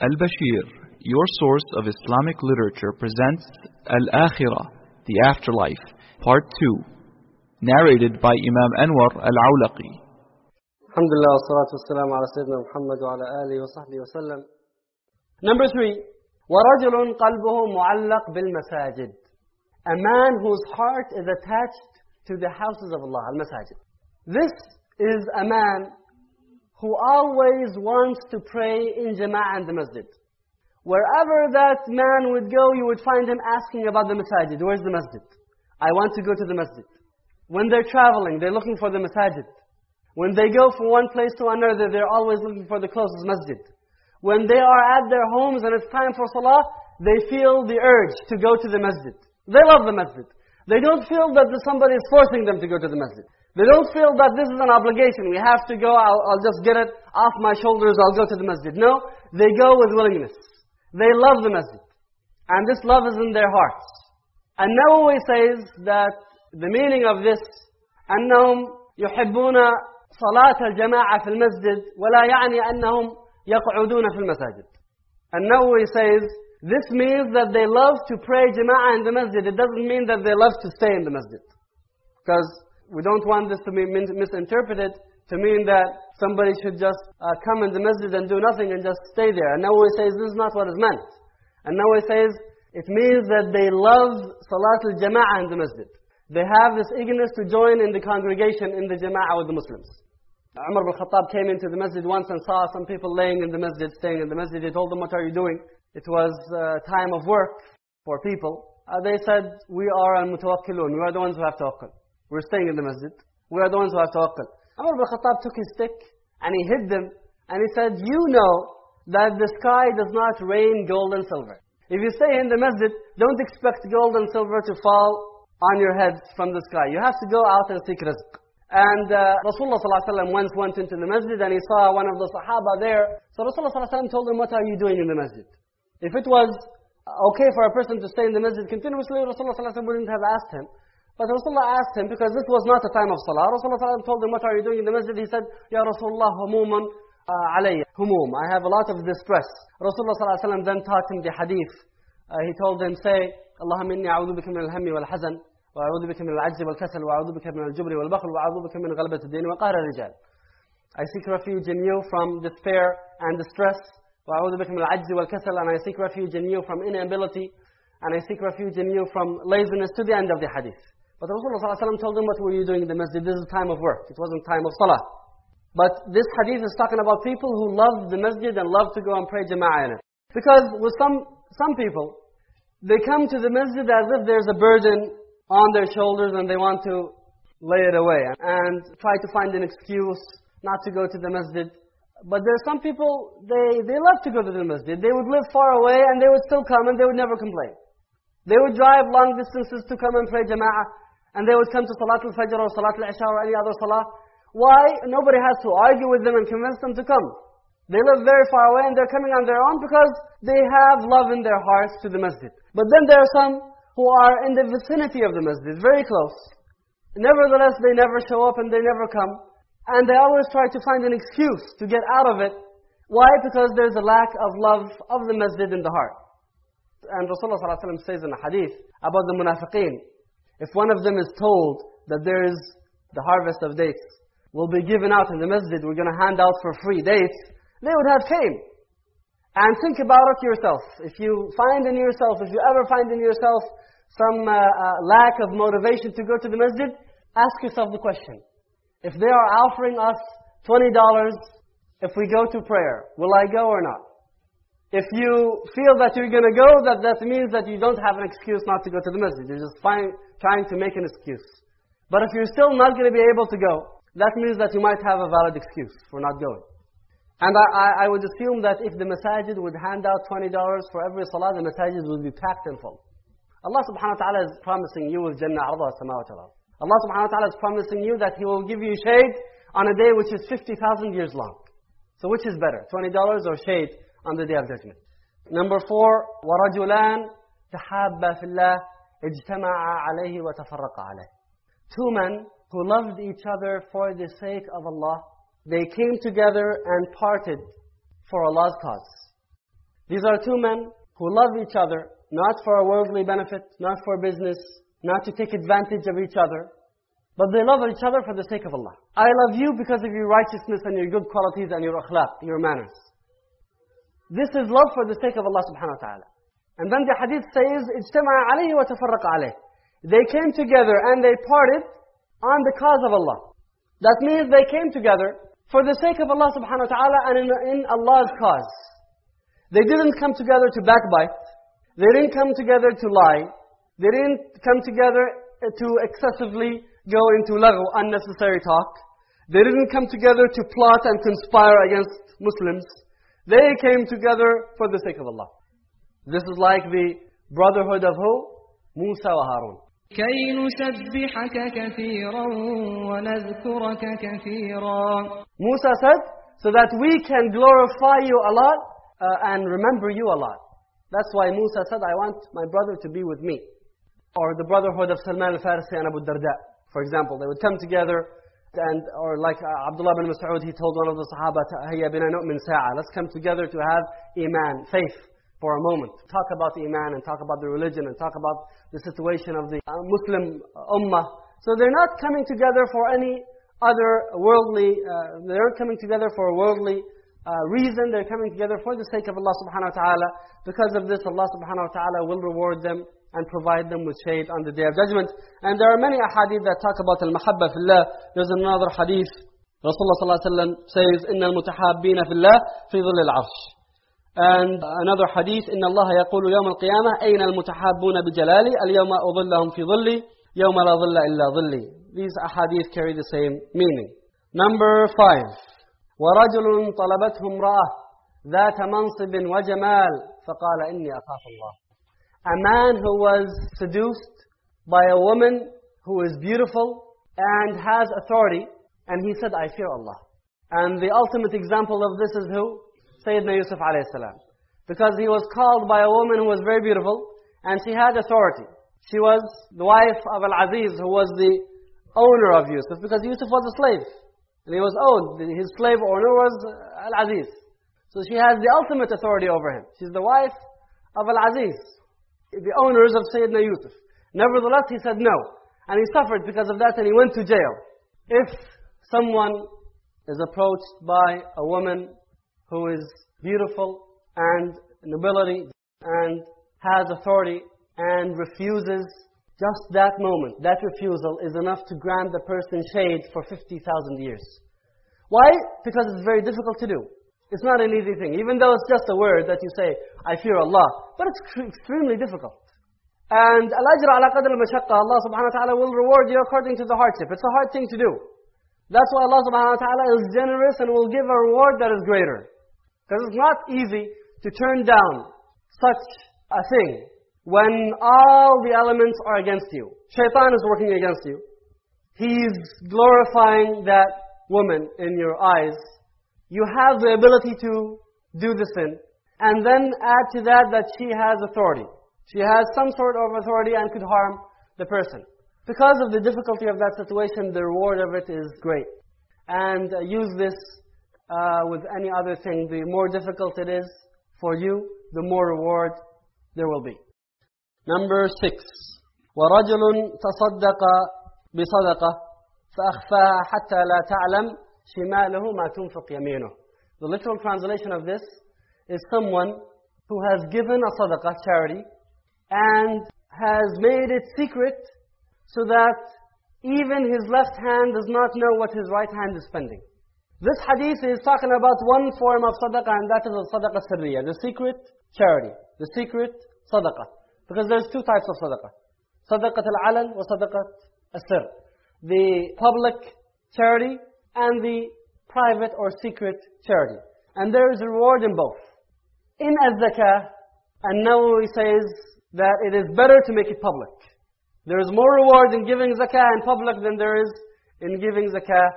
Al-Bashir, your source of Islamic literature, presents Al-Akhirah, the Afterlife, Part 2, narrated by Imam Anwar Al-Awlaqi. الحمد لله والصلاة والسلام على سيدنا محمد وعلى آله وصحبه وسلم. Number three, ورجل قلبه معلق بالمساجد. A man whose heart is attached to the houses of Allah, al-masajid. This is a man who always wants to pray in jama'ah in the masjid. Wherever that man would go, you would find him asking about the masajid. Where's the masjid? I want to go to the masjid. When they're traveling, they're looking for the masajid. When they go from one place to another, they're always looking for the closest masjid. When they are at their homes and it's time for salah, they feel the urge to go to the masjid. They love the masjid. They don't feel that somebody is forcing them to go to the masjid. They don't feel that this is an obligation. We have to go, I'll, I'll just get it off my shoulders, I'll go to the masjid. No, they go with willingness. They love the masjid. And this love is in their hearts. And Nawawi says that the meaning of this, أنهم يحبون صلاة الجماعة في المسجد ولا يعني أنهم يقعدون في المساجد. And Nawawi says, this means that they love to pray jama'ah in the masjid. It doesn't mean that they love to stay in the masjid. Because we don't want this to be misinterpreted to mean that somebody should just uh, come in the masjid and do nothing and just stay there. And Nawawi says this is not what is meant. And Nawawi says it means that they love Salat al-Jama'ah in the masjid. They have this eagerness to join in the congregation in the Jama'ah with the Muslims. Umar ibn Khattab came into the masjid once and saw some people laying in the masjid, staying in the masjid. He told them, what are you doing? It was a time of work for people. Uh, they said, we are al-mutawakkilun. We are the ones who have tawakkul. We're staying in the masjid. We are the ones who have tawakkul. Umar ibn Khattab took his stick and he hit them and he said, You know that the sky does not rain gold and silver. If you stay in the masjid, don't expect gold and silver to fall on your heads from the sky. You have to go out and seek rizq. And uh, Rasulullah ﷺ once went into the masjid and he saw one of the Sahaba there. So Rasulullah ﷺ told him, What are you doing in the masjid? If it was okay for a person to stay in the masjid continuously, Rasulullah ﷺ wouldn't have asked him. But Rasulullah asked him, because this was not a time of salah, Rasulullah told him, what are you doing in the masjid? He said, Ya Rasulullah, humuman alayya, humum. I have a lot of distress. Rasulullah then taught him the hadith. Uh, he told him, say, Allahumma inni a'udhu bika min al-hammi wal-hazan, وأعوذ بك من العجز والكسل وأعوذ بك من الجبر والبخل وأعوذ بك من غلبة الدين وقهر الرجال I seek refuge in you from despair and distress وأعوذ بك من العجز والكسل and I seek refuge in you from inability and I seek refuge in you from laziness to the end of the hadith but Rasulullah ﷺ told him, what were you doing in the masjid? This is time of work. It wasn't time of salah. But this hadith is talking about people who love the masjid and love to go and pray jama'ah in it. Because with some, some people, they come to the masjid as if there's a burden on their shoulders and they want to lay it away and try to find an excuse not to go to the masjid. But there are some people, they, they love to go to the masjid. They would live far away and they would still come and they would never complain. They would drive long distances to come and pray jama'ah and they would come to Salat al-Fajr or Salat al-Isha or any other Salah. Why? Nobody has to argue with them and convince them to come. They live very far away and they're coming on their own because they have love in their hearts to the masjid. But then there are some who are in the vicinity of the masjid, very close. Nevertheless, they never show up and they never come. And they always try to find an excuse to get out of it. Why? Because there's a lack of love of the masjid in the heart. And Rasulullah ﷺ says in a hadith about the munafiqeen, if one of them is told that there is the harvest of dates will be given out in the masjid, we're going to hand out for free dates, they would have came. And think about it yourself. If you find in yourself, if you ever find in yourself some uh, uh, lack of motivation to go to the masjid, ask yourself the question. If they are offering us $20 if we go to prayer, will I go or not? If you feel that you're going to go, that that means that you don't have an excuse not to go to the masjid. You're just find, trying to make an excuse. But if you're still not going to be able to go, that means that you might have a valid excuse for not going. And I, I would assume that if the masajid would hand out $20 for every salah, the masajid would be packed and full. Allah subhanahu wa ta'ala is promising you with Jannah arda samawat Allah subhanahu wa ta'ala is promising you that He will give you shade on a day which is 50,000 years long. So which is better, $20 or shade on the day of judgment. Number four, وَرَجُلَانْ تَحَابَّا فِي اللَّهِ اجْتَمَعَا عَلَيْهِ وَتَفَرَّقَا عَلَيْهِ Two men who loved each other for the sake of Allah, they came together and parted for Allah's cause. These are two men who love each other, not for a worldly benefit, not for business, not to take advantage of each other, but they love each other for the sake of Allah. I love you because of your righteousness and your good qualities and your akhlaq, your manners. This is love for the sake of Allah subhanahu wa ta'ala. And then the hadith says, اجتمع عليه وتفرق عليه. They came together and they parted on the cause of Allah. That means they came together for the sake of Allah subhanahu wa ta'ala and in, in Allah's cause. They didn't come together to backbite. They didn't come together to lie. They didn't come together to excessively go into laghu, unnecessary talk. They didn't come together to plot and conspire against Muslims. They came together for the sake of Allah. This is like the brotherhood of who? Musa wa Harun. كي نسبحك كثيرا ونذكرك كثيرا Musa said, so that we can glorify you a lot uh, and remember you a lot. That's why Musa said, I want my brother to be with me. Or the brotherhood of Salman al-Farisi and Abu Darda, for example. They would come together and or like uh, Abdullah bin Mas'ud, he told one of the Sahaba, Let's come together to have iman, faith, for a moment. Talk about iman and talk about the religion and talk about the situation of the uh, Muslim ummah. So they're not coming together for any other worldly. Uh, they aren't coming together for a worldly uh, reason. They're coming together for the sake of Allah Subhanahu wa Taala. Because of this, Allah Subhanahu wa Taala will reward them and provide them with shade on the Day of Judgment. And there are many ahadith that talk about al-mahabba fillah. There's another hadith. Rasulullah sallallahu alayhi wa sallam says, إِنَّ الْمُتَحَابِّينَ فِي اللَّهِ فِي ظِلِّ الْعَرْشِ And another hadith, إن الله يقول يوم القيامة أين المتحابون بجلالي اليوم أظلهم في ظلي يوم لا ظل إلا ظلي These ahadith carry the same meaning. Number five. ورجل طلبته امرأة ذات منصب وجمال فقال إني أخاف الله. a man who was seduced by a woman who is beautiful and has authority and he said, I fear Allah. And the ultimate example of this is who? Sayyidina Yusuf salam. Because he was called by a woman who was very beautiful and she had authority. She was the wife of Al-Aziz who was the owner of Yusuf because Yusuf was a slave. And he was owned. His slave owner was Al-Aziz. So she has the ultimate authority over him. She's the wife of Al-Aziz. The owners of Sayyidina Yusuf. Nevertheless, he said no. And he suffered because of that and he went to jail. If someone is approached by a woman who is beautiful and nobility and has authority and refuses just that moment, that refusal is enough to grant the person shade for 50,000 years. Why? Because it's very difficult to do. It's not an easy thing. Even though it's just a word that you say, I fear Allah. But it's extremely difficult. And Allah subhanahu wa ta'ala will reward you according to the hardship. It's a hard thing to do. That's why Allah subhanahu wa ta'ala is generous and will give a reward that is greater. Because it's not easy to turn down such a thing when all the elements are against you. Shaitan is working against you. He's glorifying that woman in your eyes. You have the ability to do the sin. And then add to that that she has authority. She has some sort of authority and could harm the person. Because of the difficulty of that situation, the reward of it is great. And uh, use this uh, with any other thing. The more difficult it is for you, the more reward there will be. Number six. ورجل تصدق بصدقة فأخفاها حتى لا تعلم شماله ما تنفق يمينه. The literal translation of this is someone who has given a sadaqah, charity, and has made it secret so that even his left hand does not know what his right hand is spending. This hadith is talking about one form of sadaqah and that is the sadaqah sirriya, the secret charity, the secret sadaqah. Because there's two types of sadaqah. Sadaqat al-alan wa sadaqat al-sir. The public charity and the private or secret charity. And there is a reward in both. In az-zakah, and Nawawi says that it is better to make it public. There is more reward in giving zakah in public than there is in giving zakah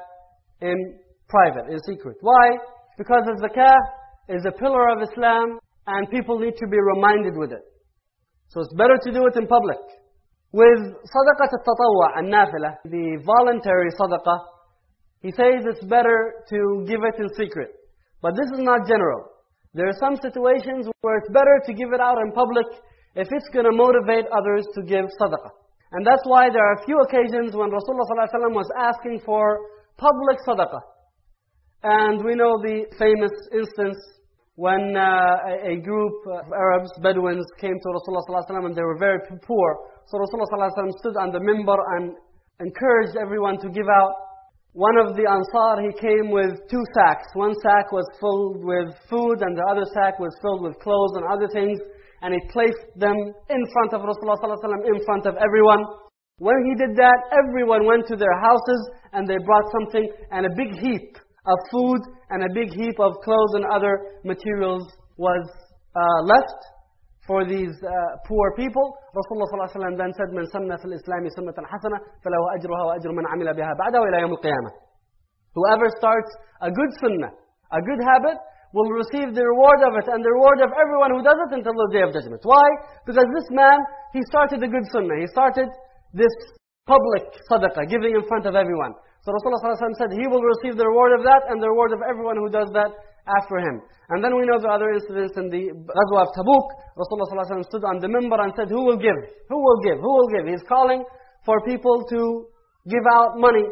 in private, in secret. Why? Because the zakah is a pillar of Islam and people need to be reminded with it. So it's better to do it in public. With sadaqat al-tatawwa and nafila, the voluntary sadaqah, he says it's better to give it in secret. But this is not general. There are some situations where it's better to give it out in public if it's going to motivate others to give sadaqah. And that's why there are a few occasions when Rasulullah ﷺ was asking for public sadaqah. And we know the famous instance when uh, a, group of Arabs, Bedouins, came to Rasulullah ﷺ and they were very poor. So Rasulullah ﷺ stood on the mimbar and encouraged everyone to give out. one of the Ansar, he came with two sacks. One sack was filled with food and the other sack was filled with clothes and other things. And he placed them in front of Rasulullah ﷺ, in front of everyone. When he did that, everyone went to their houses and they brought something and a big heap of food and a big heap of clothes and other materials was uh, left for these uh, poor people. Rasulullah ﷺ then said, من سن في الإسلام سنة حسنة فله أجرها وأجر من عمل بها بعده إلى يوم القيامة. Whoever starts a good sunnah, a good habit, will receive the reward of it and the reward of everyone who does it until the day of judgment. Why? Because this man, he started a good sunnah. He started this public sadaqah, giving in front of everyone. So Rasulullah ﷺ said, he will receive the reward of that and the reward of everyone who does that after him. And then we know the other incidents in the Ghazwa of Tabuk. Rasulullah ﷺ stood on the mimbar and said, Who will give? Who will give? Who will give? He's calling for people to give out money.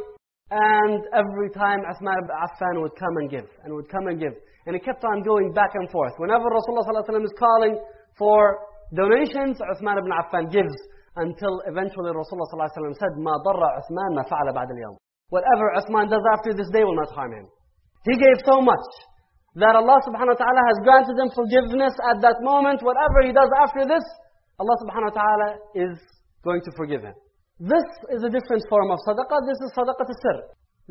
And every time Uthman ibn Affan would come and give, and would come and give. And he kept on going back and forth. Whenever Rasulullah ﷺ is calling for donations, Uthman ibn Affan gives. Until eventually Rasulullah ﷺ said, مَا ضَرَّ عُثْمَانَ مَا فَعَلَ بَعْدَ الْيَوْمِ Whatever Uthman does after this day will not harm him. He gave so much that Allah subhanahu wa ta'ala has granted him forgiveness at that moment. Whatever he does after this, Allah subhanahu wa ta'ala is going to forgive him. This is a different form of sadaqah. This is sadaqah sir.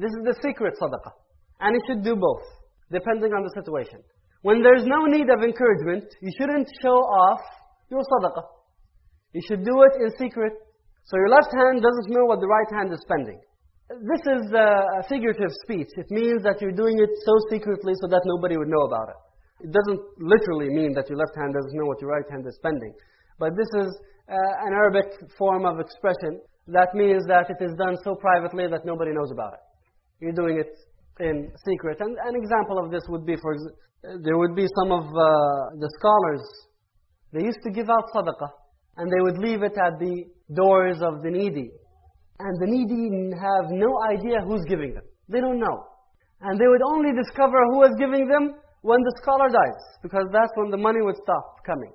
This is the secret sadaqah. And you should do both, depending on the situation. When there's no need of encouragement, you shouldn't show off your sadaqah. You should do it in secret. So your left hand doesn't know what the right hand is spending. This is a figurative speech. It means that you're doing it so secretly so that nobody would know about it. It doesn't literally mean that your left hand doesn't know what your right hand is spending. But this is uh, an Arabic form of expression that means that it is done so privately that nobody knows about it. You're doing it in secret. And an example of this would be, for there would be some of uh, the scholars, they used to give out sadaqah, and they would leave it at the doors of the needy. And the needy have no idea who's giving them. They don't know. And they would only discover who is giving them when the scholar dies, because that's when the money would stop coming.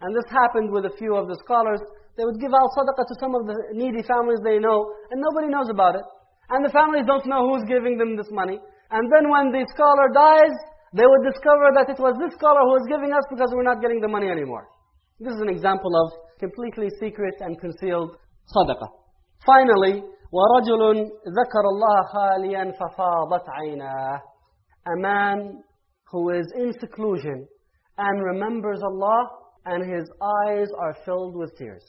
And this happened with a few of the scholars. They would give out sadaqah to some of the needy families they know, and nobody knows about it. And the families don't know who's giving them this money. And then when the scholar dies, they would discover that it was this scholar who was giving us because we're not getting the money anymore. This is an example of completely secret and concealed sadaqah. Finally, وَرَجُلٌ ذَكَرَ اللَّهَ خَالِيًا فَفَاضَتْ عَيْنَاهُ A man who is in seclusion and remembers Allah and his eyes are filled with tears.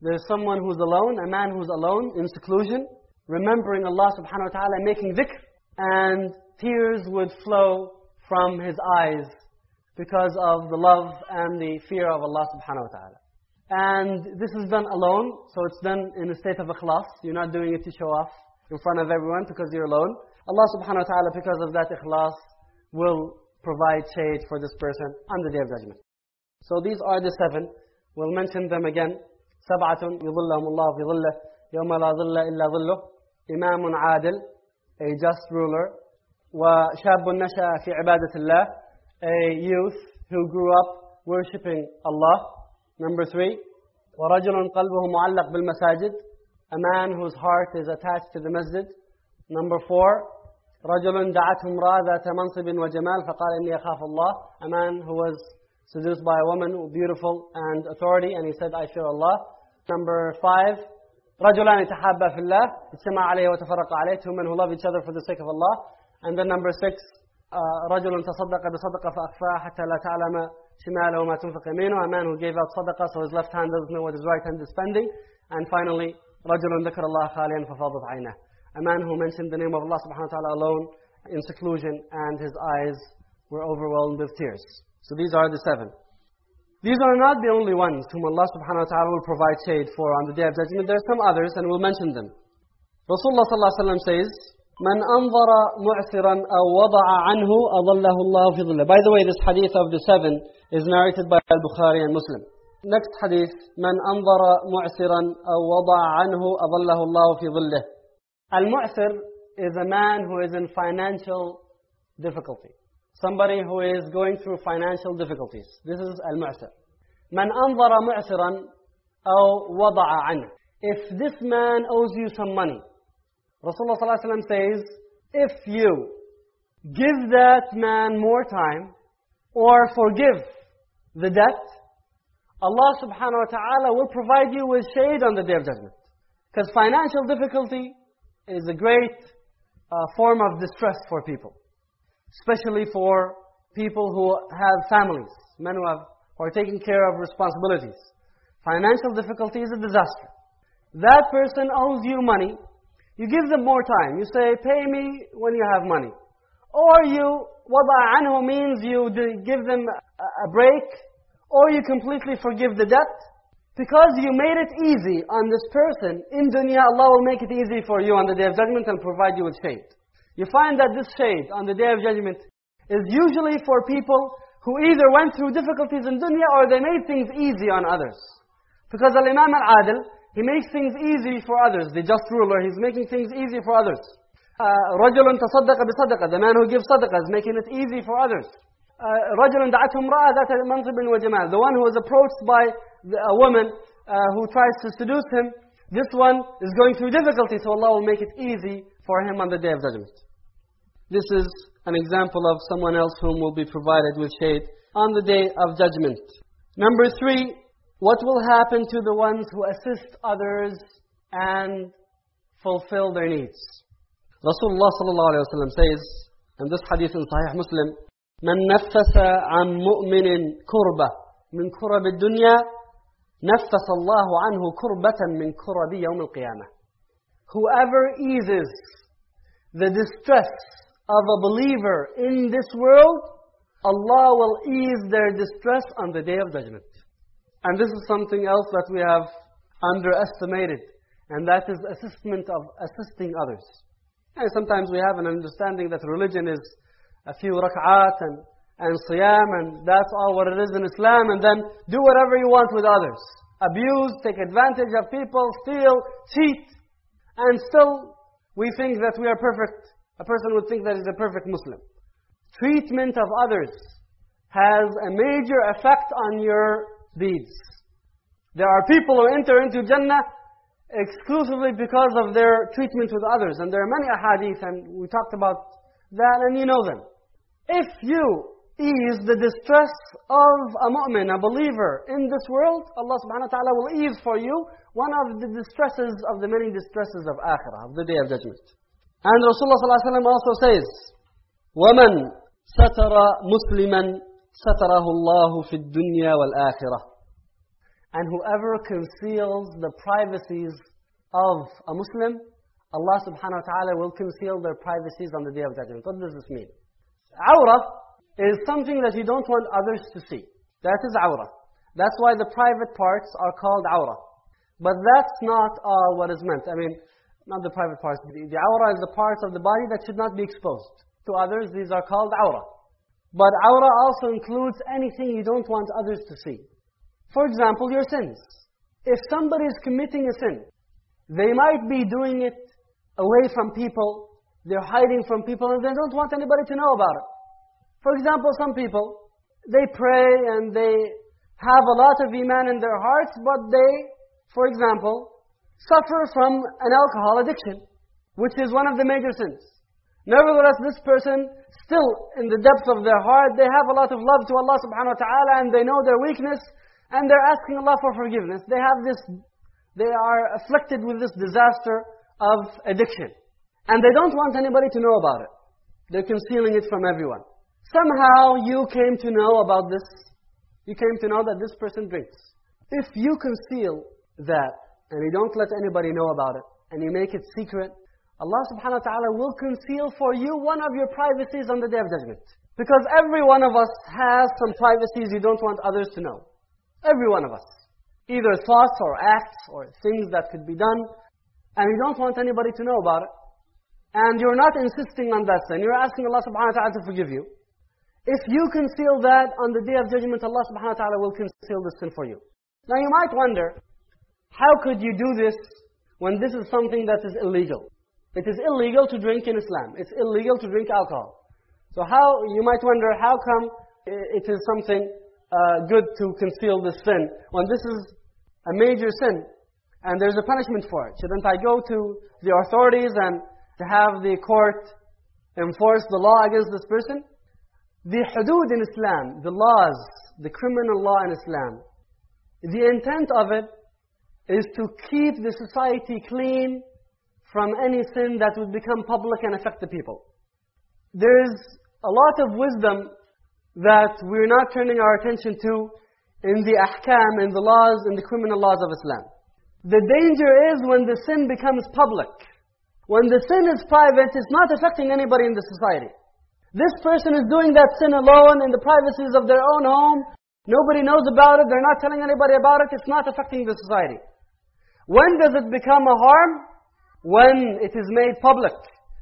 There's someone who's alone, a man who's alone in seclusion, remembering Allah subhanahu wa ta'ala, making dhikr, and tears would flow from his eyes because of the love and the fear of Allah subhanahu wa ta'ala. And this is done alone, so it's done in a state of ikhlas. You're not doing it to show off in front of everyone because you're alone. Allah subhanahu wa ta'ala, because of that ikhlas, will provide shade for this person on the Day of Judgment. So these are the seven. We'll mention them again. سبعة يظلهم الله في ظله يوم لا ظل إلا ظله إمام عادل a just ruler وشاب نشأ في عبادة الله a youth who grew up worshipping Allah Number three, وَرَجُلٌ قَلْبُهُ مُعَلَّقْ بِالْمَسَاجِدِ A man whose heart is attached to the masjid. Number four, رَجُلٌ دَعَتْهُ امْرَأَ ذَاتَ مَنْصِبٍ وَجَمَالٍ فَقَالَ إِنِّي أَخَافُ اللَّهِ A man who was seduced by a woman, beautiful and authority, and he said, I fear Allah. Number five, رَجُلَانِ تَحَابَّا فِي اللَّهِ اجْتَمَعَ عَلَيْهِ وَتَفَرَّقَ عَلَيْهِ Two men who love each other for the sake of Allah. And then number six, رَجُلٌ تَصَدَّقَ بِصَدَقَ فَأَخْفَاهَا حَتَّى لَا تَعْلَمَ شماله ما تنفق يمينه a man who gave out sadaqah so his left hand doesn't know what his right hand is spending and finally رجل ذكر الله خاليا ففاضت عينه a man who mentioned the name of Allah subhanahu wa ta'ala alone in seclusion and his eyes were overwhelmed with tears so these are the seven these are not the only ones whom Allah subhanahu wa ta'ala will provide shade for on the day of judgment there are some others and we'll mention them Rasulullah sallallahu alaihi wasallam says من أنظر معسرا أو وضع عنه أضله الله في ظله. By the way, this hadith of the seven is narrated by Al-Bukhari and Muslim. Next hadith, من أنظر معسرا أو وضع عنه أضله الله في ظله. Al-Mu'sir is a man who is in financial difficulty. Somebody who is going through financial difficulties. This is Al-Mu'sir. من أنظر معسرا أو وضع عنه. If this man owes you some money, Rasulullah says, if you give that man more time or forgive the debt, Allah subhanahu wa ta'ala will provide you with shade on the day of judgment. Because financial difficulty is a great uh, form of distress for people. Especially for people who have families, men who, have, who are taking care of responsibilities. Financial difficulty is a disaster. That person owes you money, you give them more time. You say, pay me when you have money. Or you, wada anhu means you give them a break, or you completely forgive the debt. Because you made it easy on this person, in dunya Allah will make it easy for you on the Day of Judgment and provide you with shade. You find that this shade on the Day of Judgment is usually for people who either went through difficulties in dunya or they made things easy on others. Because Al-Imam Al-Adil, he makes things easy for others. The just ruler, he's making things easy for others. رجل تصدق بصدقة The man who gives sadaqah is making it easy for others. رجل دعته امرأة ذات منصب وجمال The one who is approached by a woman uh, who tries to seduce him, this one is going through difficulty, so Allah will make it easy for him on the Day of Judgment. This is an example of someone else whom will be provided with shade on the Day of Judgment. Number three, what will happen to the ones who assist others and fulfill their needs? Rasulullah sallallahu alayhi wa says, and this hadith in Sahih Muslim, من نفس عن مؤمن كربة من كرب الدنيا نفس الله عنه كربة من كرب يوم القيامة. Whoever eases the distress of a believer in this world, Allah will ease their distress on the Day of Judgment. And this is something else that we have underestimated, and that is assistment of assisting others. And sometimes we have an understanding that religion is a few rak'at and, and siyam, and that's all what it is in Islam, and then do whatever you want with others. Abuse, take advantage of people, steal, cheat, and still we think that we are perfect. A person would think that he's a perfect Muslim. Treatment of others has a major effect on your deeds. There are people who enter into Jannah exclusively because of their treatment with others. And there are many ahadith, and we talked about that, and you know them. If you ease the distress of a mu'min, a believer in this world, Allah subhanahu wa ta'ala will ease for you one of the distresses of the many distresses of akhirah, of the day of judgment. And Rasulullah sallallahu alaihi wasallam also says, وَمَنْ سَتَرَ مُسْلِمًا سَتَرَهُ اللَّهُ فِي الدُّنْيَا وَالْآخِرَةِ And whoever conceals the privacies of a Muslim, Allah subhanahu wa ta'ala will conceal their privacies on the day of judgment. What does this mean? Awrah is something that you don't want others to see. That is awrah. That's why the private parts are called awrah. But that's not all what is meant. I mean, not the private parts. The, the awrah is the parts of the body that should not be exposed to others. These are called awrah. But awrah also includes anything you don't want others to see. For example, your sins. If somebody is committing a sin, they might be doing it away from people, they're hiding from people, and they don't want anybody to know about it. For example, some people, they pray and they have a lot of iman in their hearts, but they, for example, suffer from an alcohol addiction, which is one of the major sins. Nevertheless, this person, still in the depths of their heart, they have a lot of love to Allah subhanahu wa ta'ala and they know their weakness and they're asking Allah for forgiveness. They have this, they are afflicted with this disaster of addiction. And they don't want anybody to know about it. They're concealing it from everyone. Somehow you came to know about this. You came to know that this person drinks. If you conceal that and you don't let anybody know about it and you make it secret, Allah subhanahu wa ta'ala will conceal for you one of your privacies on the Day of Judgment. Because every one of us has some privacies you don't want others to know. Every one of us. Either thoughts or acts or things that could be done, and you don't want anybody to know about it. and you're not insisting on that sin, you're asking Allah subhanahu wa ta'ala to forgive you. If you conceal that on the day of judgment, Allah subhanahu wa ta'ala will conceal the sin for you. Now you might wonder, how could you do this when this is something that is illegal? It is illegal to drink in Islam. It's illegal to drink alcohol. So how, you might wonder, how come it is something uh, good to conceal this sin when this is a major sin and there's a punishment for it? Shouldn't I go to the authorities and to have the court enforce the law against this person? The hudud in Islam, the laws, the criminal law in Islam, the intent of it is to keep the society clean from any sin that would become public and affect the people. There is a lot of wisdom that we're not turning our attention to in the ahkam, in the laws, in the criminal laws of Islam. The danger is when the sin becomes public. When the sin is private, it's not affecting anybody in the society. This person is doing that sin alone in the privacies of their own home. Nobody knows about it. They're not telling anybody about it. It's not affecting the society. When does it become a harm? When it is made public.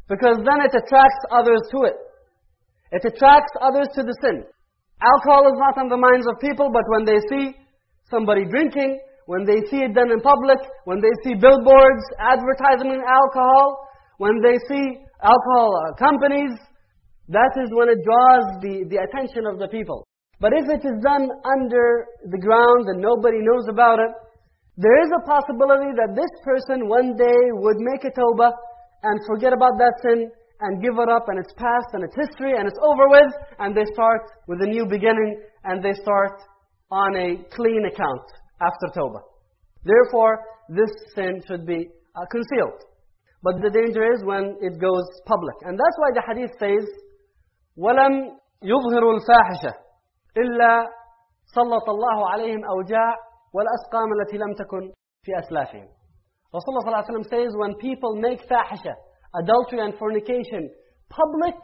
Because then it attracts others to it. It attracts others to the sin. Alcohol is not on the minds of people, but when they see somebody drinking, when they see it done in public, when they see billboards advertising alcohol, when they see alcohol uh, companies that is when it draws the, the attention of the people. But if it is done under the ground and nobody knows about it, there is a possibility that this person one day would make a tawbah and forget about that sin and give it up and it's past and it's history and it's over with and they start with a new beginning and they start on a clean account after tawbah. Therefore, this sin should be uh, concealed. But the danger is when it goes public. And that's why the hadith says, ولم يظهروا الفاحشة إلا سلط الله عليهم أوجاع والأسقام التي لم تكن في أسلافهم Rasulullah صلى الله عليه وسلم says when people make fahisha, adultery and fornication public,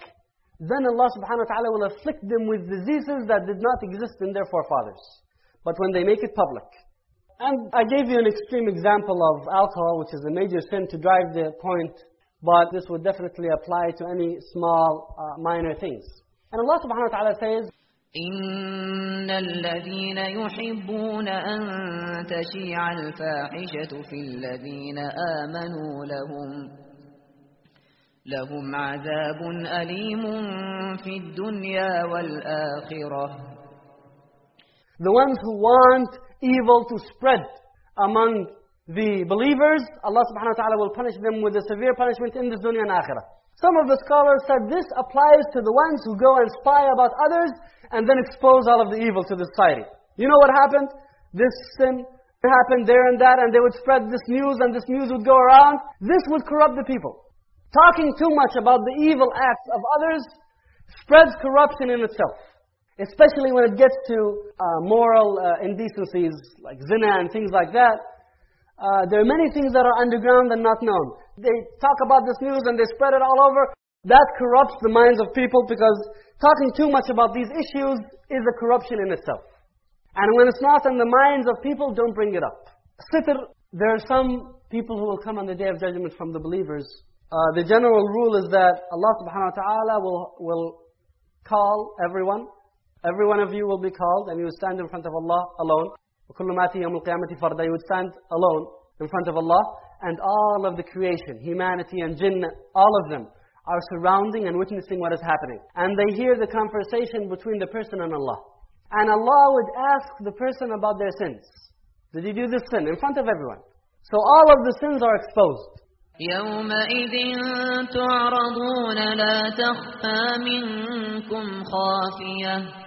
then Allah subhanahu wa ta'ala will afflict them with diseases that did not exist in their forefathers. But when they make it public. And I gave you an extreme example of alcohol, which is a major sin to drive the point but this would definitely apply to any small, uh, minor things. And Allah subhanahu wa ta'ala says, إن الذين يحبون أن تشيع الفاحشة في الذين آمنوا لهم لهم عذاب أليم في الدنيا والآخرة The ones who want evil to spread among the believers, Allah subhanahu wa ta'ala will punish them with a severe punishment in this dunya and akhirah. Some of the scholars said this applies to the ones who go and spy about others and then expose all of the evil to the society. You know what happened? This sin happened there and that and they would spread this news and this news would go around. This would corrupt the people. Talking too much about the evil acts of others spreads corruption in itself. Especially when it gets to uh, moral uh, indecencies like zina and things like that. Uh, there are many things that are underground and not known They talk about this news and they spread it all over. That corrupts the minds of people because talking too much about these issues is a corruption in itself. And when it's not in the minds of people, don't bring it up. Sitr, there are some people who will come on the Day of Judgment from the believers. Uh, the general rule is that Allah subhanahu wa ta'ala will, will call everyone. Every one of you will be called and you will stand in front of Allah alone. وَكُلُّ مَا يَوْمُ الْقِيَامَةِ فَرْدًا You would stand alone in front of Allah, and all of the creation, humanity and jinn, all of them, are surrounding and witnessing what is happening. And they hear the conversation between the person and Allah. And Allah would ask the person about their sins. Did you do this sin? In front of everyone. So all of the sins are exposed. يومئذ تعرضون لا تخفى منكم خافية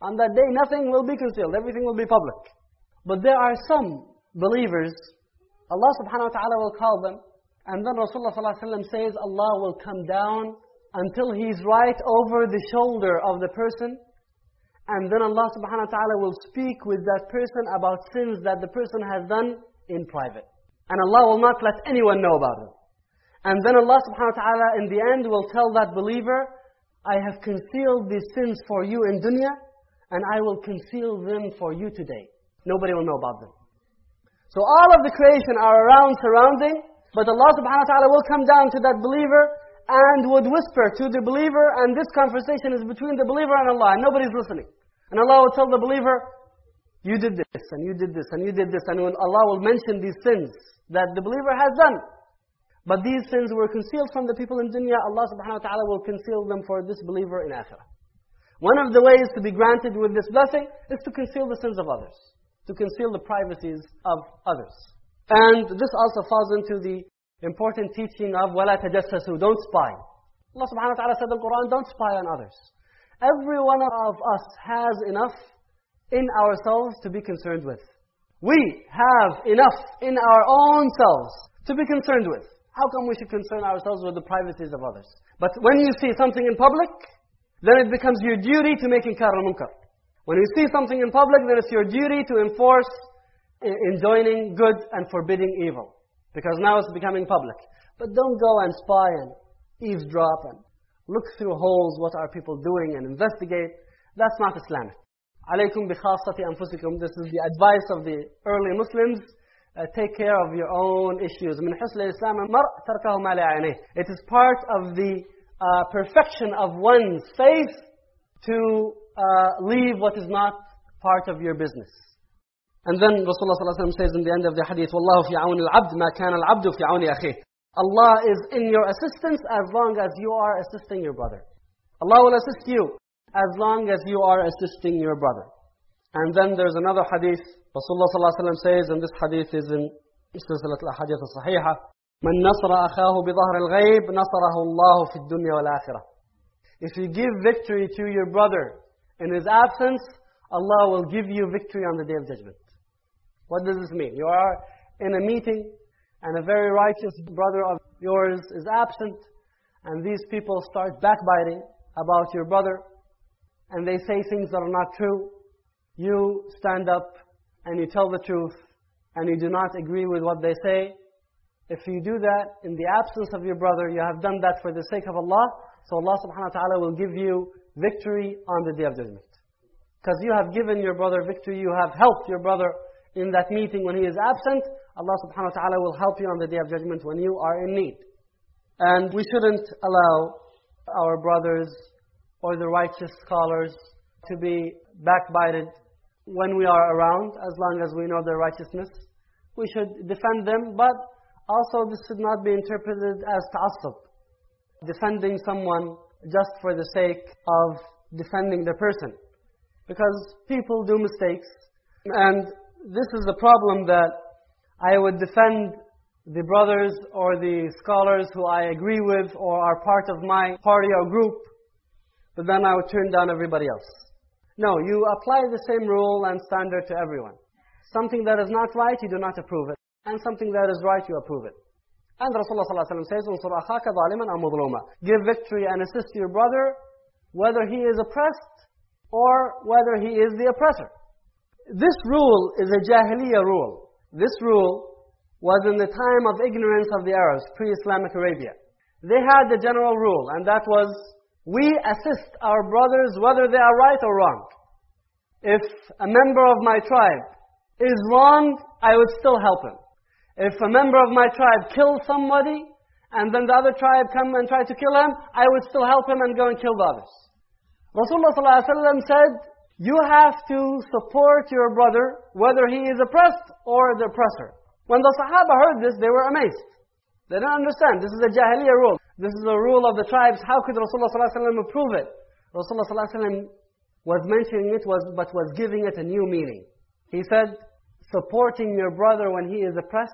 On that day, nothing will be concealed. Everything will be public. But there are some believers, Allah subhanahu wa ta'ala will call them, and then Rasulullah ﷺ says Allah will come down until He's right over the shoulder of the person, and then Allah subhanahu wa ta'ala will speak with that person about sins that the person has done in private. And Allah will not let anyone know about it. And then Allah subhanahu wa ta'ala in the end will tell that believer, I have concealed these sins for you in dunya, and I will conceal them for you today. Nobody will know about them. So all of the creation are around, surrounding, but Allah subhanahu wa ta'ala will come down to that believer and would whisper to the believer, and this conversation is between the believer and Allah, and nobody's listening. And Allah will tell the believer, you did this, and you did this, and you did this, and Allah will mention these sins that the believer has done. But these sins were concealed from the people in dunya, Allah subhanahu wa ta'ala will conceal them for this believer in akhirah. One of the ways to be granted with this blessing is to conceal the sins of others, to conceal the privacies of others. And this also falls into the important teaching of وَلَا تَجَسَّسُوا Don't spy. Allah subhanahu wa ta'ala said in the Quran, don't spy on others. Every one of us has enough in ourselves to be concerned with. We have enough in our own selves to be concerned with. How come we should concern ourselves with the privacies of others? But when you see something in public, then it becomes your duty to make inkar al-munkar. When you see something in public, then it's your duty to enforce enjoining good and forbidding evil. Because now it's becoming public. But don't go and spy and eavesdrop and look through holes, what are people doing, and investigate. That's not Islamic. عليكم بخاصة أنفسكم. This is the advice of the early Muslims. Uh, take care of your own issues. من حسن الإسلام المرء تركه ما لا يعنيه. It is part of the uh, perfection of one's faith to uh, leave what is not part of your business. And then Rasulullah ﷺ says in the end of the hadith, وَاللَّهُ فِي عَوْنِ الْعَبْدِ مَا كَانَ الْعَبْدُ فِي عَوْنِ أَخِيهِ Allah is in your assistance as long as you are assisting your brother. Allah will assist you as long as you are assisting your brother. And then there's another hadith. Rasulullah ﷺ says, and this hadith is in سلسلة الأحاديث الصحيحة من نصر أخاه بظهر الغيب نصره الله في الدنيا والآخرة If you give victory to your brother in his absence, Allah will give you victory on the Day of Judgment. What does this mean? You are in a meeting and a very righteous brother of yours is absent and these people start backbiting about your brother and they say things that are not true. You stand up and you tell the truth and you do not agree with what they say. If you do that in the absence of your brother, you have done that for the sake of Allah. So Allah subhanahu wa ta'ala will give you victory on the Day of Judgment. Because you have given your brother victory, you have helped your brother in that meeting when he is absent, Allah subhanahu wa ta'ala will help you on the day of judgment when you are in need. And we shouldn't allow our brothers or the righteous scholars to be backbited when we are around, as long as we know their righteousness. We should defend them, but also this should not be interpreted as ta'assub. Defending someone just for the sake of defending the person. Because people do mistakes, and this is the problem that I would defend the brothers or the scholars who I agree with or are part of my party or group, but then I would turn down everybody else. No, you apply the same rule and standard to everyone. Something that is not right, you do not approve it. And something that is right, you approve it. And Rasulullah ﷺ says, "Unsur akhaka zaliman aw mudluma." Give victory and assist your brother, whether he is oppressed or whether he is the oppressor. This rule is a Jahiliyyah rule. This rule was in the time of ignorance of the Arabs, pre-Islamic Arabia. They had the general rule, and that was, we assist our brothers whether they are right or wrong. If a member of my tribe is wrong, I would still help him. If a member of my tribe kills somebody, and then the other tribe come and try to kill him, I would still help him and go and kill the others. Rasulullah ﷺ said, you have to support your brother, whether he is oppressed or the oppressor. When the Sahaba heard this, they were amazed. They didn't understand. This is a Jahiliyyah rule. This is a rule of the tribes. How could Rasulullah ﷺ approve it? Rasulullah ﷺ was mentioning it, was, but was giving it a new meaning. He said, supporting your brother when he is oppressed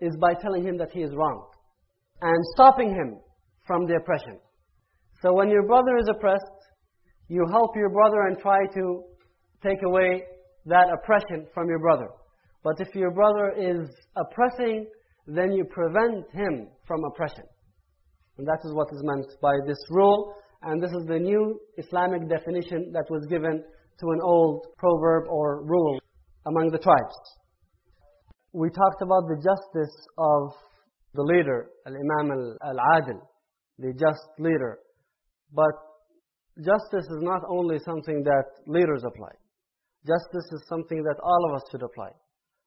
is by telling him that he is wrong. And stopping him from the oppression. So when your brother is oppressed, you help your brother and try to take away that oppression from your brother. But if your brother is oppressing, then you prevent him from oppression. And that is what is meant by this rule. And this is the new Islamic definition that was given to an old proverb or rule among the tribes. We talked about the justice of the leader, Al-Imam Al-Adil, the just leader. But justice is not only something that leaders apply. Justice is something that all of us should apply.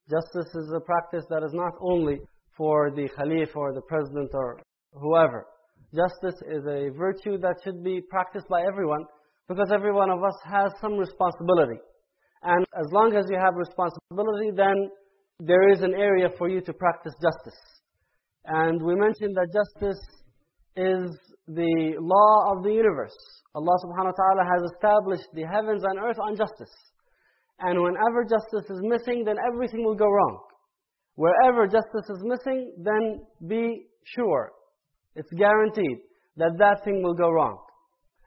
Justice is a practice that is not only for the Khalif or the President or whoever. Justice is a virtue that should be practiced by everyone because every one of us has some responsibility. And as long as you have responsibility, then there is an area for you to practice justice. And we mentioned that justice is the law of the universe. Allah subhanahu wa ta'ala has established the heavens and earth on justice. And whenever justice is missing, then everything will go wrong. Wherever justice is missing, then be sure, it's guaranteed that that thing will go wrong.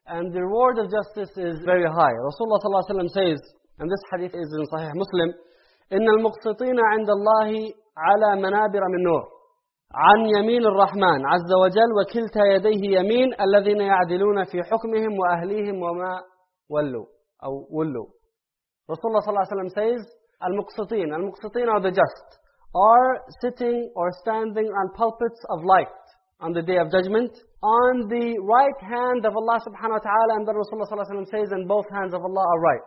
And the reward of justice is very high. Rasulullah says, and this hadith is in Sahih Muslim, إن المقسطين عند الله على منابر من نور عن يمين الرحمن عز وجل وكلتا يديه يمين الذين يعدلون في حكمهم وأهليهم وما ولوا أو ولوا Rasulullah صلى الله عليه وسلم says المقسطين المقسطين are the just are sitting or standing on pulpits of light on the day of judgment on the right hand of Allah subhanahu wa ta'ala and then Rasulullah صلى الله عليه وسلم says and both hands of Allah are right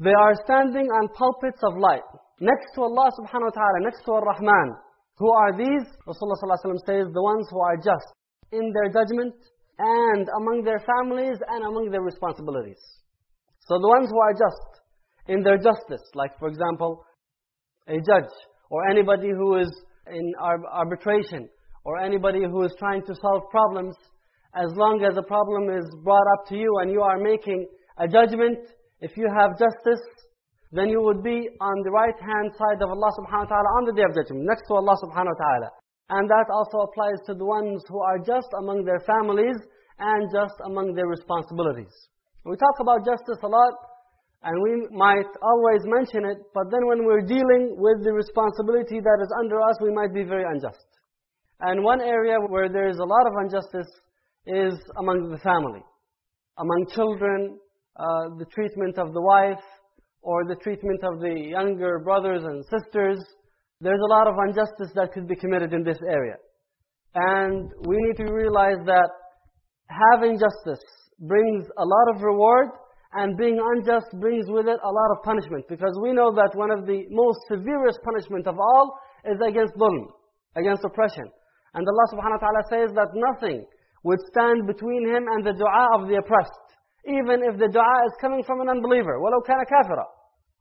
they are standing on pulpits of light, next to Allah subhanahu wa ta'ala, next to Ar-Rahman. Who are these? Rasulullah sallallahu says, the ones who are just in their judgment and among their families and among their responsibilities. So the ones who are just in their justice, like for example, a judge or anybody who is in arbitration or anybody who is trying to solve problems, as long as a problem is brought up to you and you are making a judgment, if you have justice, then you would be on the right-hand side of Allah subhanahu wa ta'ala on the Day of Judgment, next to Allah subhanahu wa ta'ala. And that also applies to the ones who are just among their families and just among their responsibilities. We talk about justice a lot, and we might always mention it, but then when we're dealing with the responsibility that is under us, we might be very unjust. And one area where there is a lot of injustice is among the family, among children, uh, the treatment of the wife or the treatment of the younger brothers and sisters. There's a lot of injustice that could be committed in this area. And we need to realize that having justice brings a lot of reward and being unjust brings with it a lot of punishment. Because we know that one of the most severest punishment of all is against dhulm, against oppression. And Allah subhanahu wa ta'ala says that nothing would stand between him and the dua of the oppressed even if the dua is coming from an unbeliever, وَلَوْ كَانَ كَافِرًا.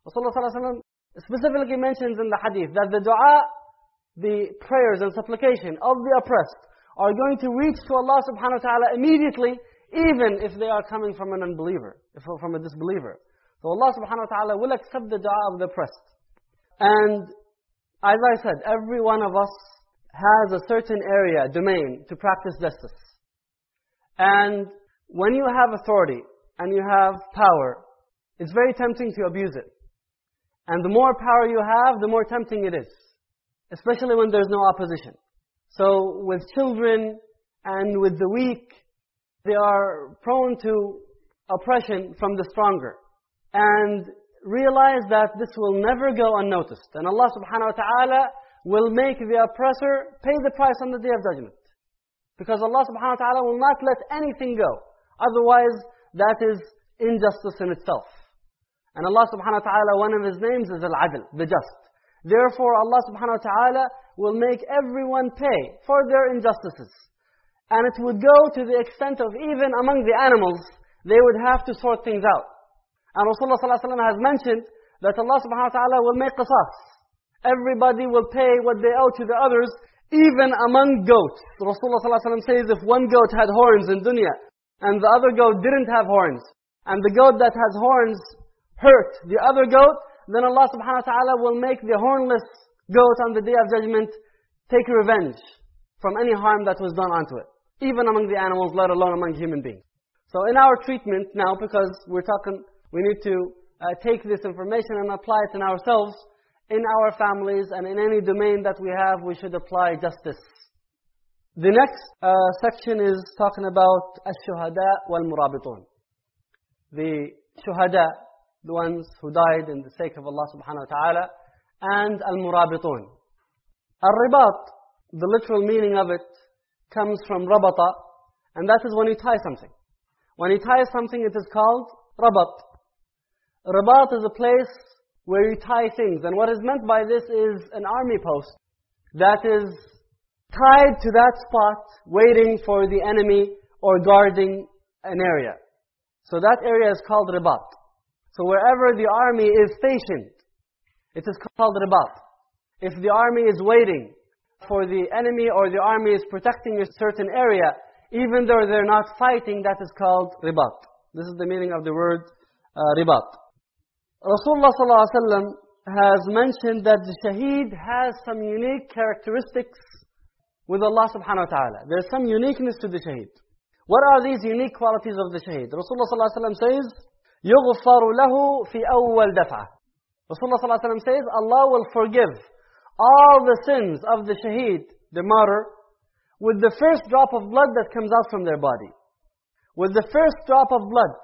Rasulullah specifically mentions in the hadith that the dua, the prayers and supplication of the oppressed are going to reach to Allah subhanahu wa ta'ala immediately, even if they are coming from an unbeliever, from a disbeliever. So Allah subhanahu wa ta'ala will accept the dua of the oppressed. And as I said, every one of us has a certain area, domain, to practice justice. And when you have authority, and you have power, it's very tempting to abuse it. And the more power you have, the more tempting it is. Especially when there's no opposition. So with children and with the weak, they are prone to oppression from the stronger. And realize that this will never go unnoticed. And Allah subhanahu wa ta'ala will make the oppressor pay the price on the Day of Judgment. Because Allah subhanahu wa ta'ala will not let anything go. Otherwise, that is injustice in itself. And Allah subhanahu wa ta'ala, one of His names is Al-Adl, the just. Therefore, Allah subhanahu wa ta'ala will make everyone pay for their injustices. And it would go to the extent of even among the animals, they would have to sort things out. And Rasulullah has mentioned that Allah subhanahu wa ta'ala will make qisas. Everybody will pay what they owe to the others, even among goats. Rasulullah says if one goat had horns in dunya, and the other goat didn't have horns, and the goat that has horns hurt the other goat, then Allah subhanahu wa ta'ala will make the hornless goat on the Day of Judgment take revenge from any harm that was done unto it. Even among the animals, let alone among human beings. So in our treatment now, because we're talking, we need to uh, take this information and apply it in ourselves, in our families and in any domain that we have, we should apply justice. The next uh, section is talking about الشهداء والمرابطون. The shuhada, the ones who died in the sake of Allah subhanahu wa ta'ala, and al-murabitun. Al-ribat, the literal meaning of it, comes from rabata, and that is when you tie something. When you tie something, it is called rabat. Rabat is a place where you tie things, and what is meant by this is an army post that is tied to that spot, waiting for the enemy or guarding an area. So that area is called ribat. So wherever the army is stationed, it is called ribat. If the army is waiting for the enemy or the army is protecting a certain area, even though they're not fighting, that is called ribat. This is the meaning of the word uh, ribat. Rasulullah ﷺ has mentioned that the shaheed has some unique characteristics with Allah subhanahu wa ta'ala. There's some uniqueness to the shaheed. What are these unique qualities of the shaheed? Rasulullah ﷺ says, يغفر له في أول دفعة. Rasulullah ﷺ says, Allah will forgive all the sins of the shaheed, the martyr, with the first drop of blood that comes out from their body. With the first drop of blood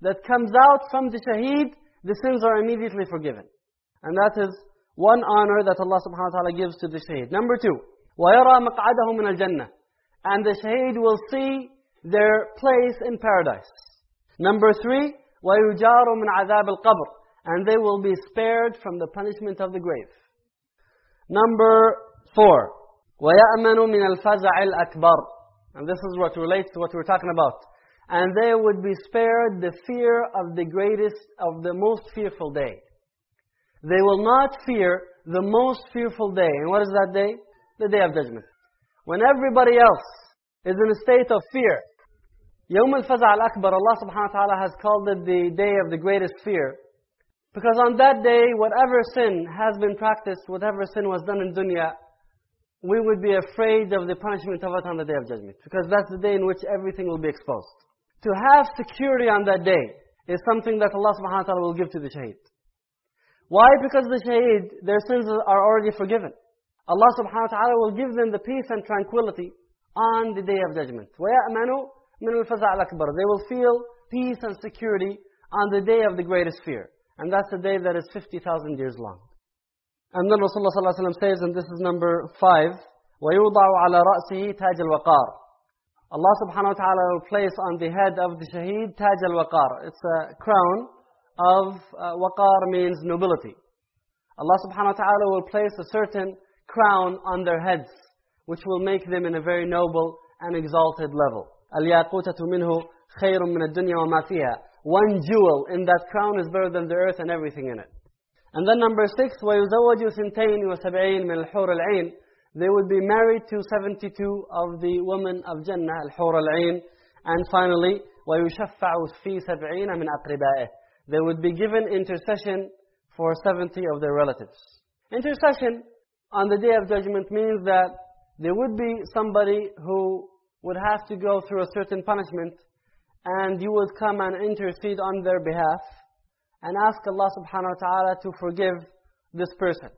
that comes out from the shaheed, the sins are immediately forgiven. And that is one honor that Allah subhanahu wa ta'ala gives to the shaheed. Number two, وَيَرَى مَقْعَدَهُ مِنَ الْجَنَّةِ And the shaheed will see their place in paradise. Number three, وَيُجَارُ مِنْ عَذَابِ الْقَبْرِ And they will be spared from the punishment of the grave. Number four, وَيَأْمَنُ مِنَ الْفَزَعِ الْأَكْبَرِ And this is what relates to what we are talking about. And they would be spared the fear of the greatest, of the most fearful day. They will not fear the most fearful day. And what is that day? The day of judgment. When everybody else is in a state of fear. Yawm al-Faza' al-Akbar, Allah subhanahu wa ta'ala has called it the day of the greatest fear. Because on that day, whatever sin has been practiced, whatever sin was done in dunya, we would be afraid of the punishment of it on the day of judgment. Because that's the day in which everything will be exposed. To have security on that day is something that Allah subhanahu wa ta'ala will give to the shaheed. Why? Because the shaheed, their sins are already forgiven. Allah subhanahu wa ta'ala will give them the peace and tranquility on the day of judgment. وَيَأْمَنُ مِنَ الْفَزَعِ الْأَكْبَرِ They will feel peace and security on the day of the greatest fear. And that's the day that is 50,000 years long. And then Rasulullah ﷺ says, and this is number five, وَيُوضَعُ عَلَى رَأْسِهِ تَاجَ الْوَقَارِ Allah subhanahu wa ta'ala will place on the head of the shaheed taj al-waqar. It's a crown of uh, waqar means nobility. Allah subhanahu wa ta'ala will place a certain crown on their heads, which will make them in a very noble and exalted level. الْيَاقُوتَةُ مِنْهُ خَيْرٌ مِنَ الدُّنْيَا وَمَا فِيهَا One jewel in that crown is better than the earth and everything in it. And then number six, وَيُزَوَّجُ سِنْتَيْنِ وَسَبْعِينَ مِنَ الْحُورِ الْعِينِ They would be married to 72 of the women of Jannah, al-Hur al-Ain. And finally, وَيُشَفَّعُ فِي سَبْعِينَ مِنْ أَقْرِبَائِهِ They would be given intercession for 70 of their relatives. Intercession on the Day of Judgment means that there would be somebody who would have to go through a certain punishment and you would come and intercede on their behalf and ask Allah subhanahu wa ta'ala to forgive this person.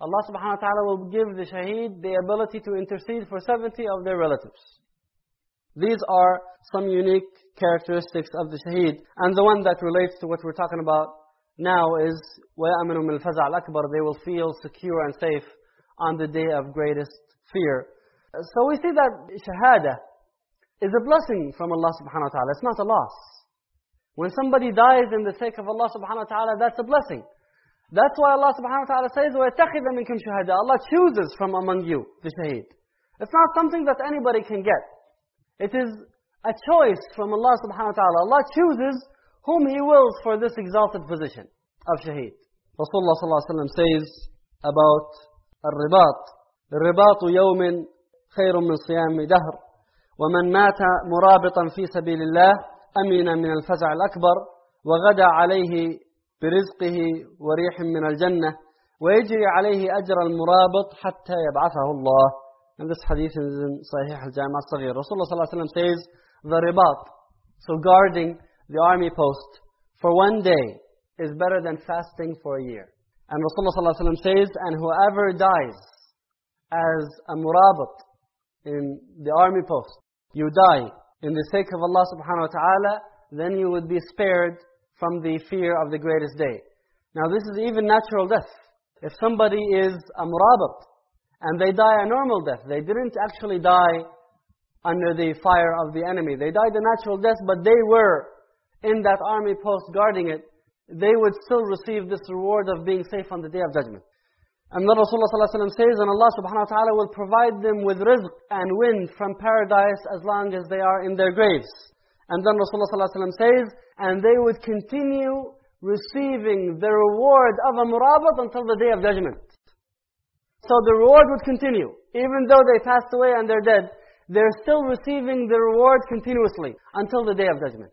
Allah subhanahu wa ta'ala will give the shaheed the ability to intercede for 70 of their relatives. These are some unique characteristics of the shaheed. And the one that relates to what we're talking about now is وَيَأْمِنُ مِنْ الْفَزَعَ الْأَكْبَرِ They will feel secure and safe on the day of greatest fear. So we see that shahada is a blessing from Allah subhanahu wa ta'ala. It's not a loss. When somebody dies in the sake of Allah subhanahu wa ta'ala, that's a blessing. That's why Allah subhanahu wa ta'ala says, وَيَتَّخِذَ مِنْكُمْ شُهَدَى Allah chooses from among you the shaheed. It's not something that anybody can get. It is a choice from Allah subhanahu wa ta'ala. Allah chooses whom He wills for this exalted position of shaheed. Rasulullah sallallahu alayhi wa says about الرباط الرباط يوم خير من صيام دهر ومن مات مرابطا في سبيل الله أمن من الفزع الأكبر وغدا عليه برزقه وريح من الجنة ويجري عليه أجر المرابط حتى يبعثه الله And this hadith is in Sahih al-Jami' al-Saghir. Rasulullah sallallahu says, the ribat, so guarding the army post for one day is better than fasting for a year. And Rasulullah ﷺ says, and whoever dies as a murabat in the army post, you die in the sake of Allah subhanahu wa ta'ala, then you would be spared from the fear of the greatest day. Now this is even natural death. If somebody is a murabat, and they die a normal death, they didn't actually die under the fire of the enemy. They died a natural death, but they were in that army post guarding it they would still receive this reward of being safe on the Day of Judgment. And then Rasulullah wasallam says, and Allah subhanahu wa ta'ala will provide them with rizq and wind from paradise as long as they are in their graves. And then Rasulullah wasallam says, and they would continue receiving the reward of a murabat until the day of judgment. So the reward would continue. Even though they passed away and they're dead, they're still receiving the reward continuously until the day of judgment.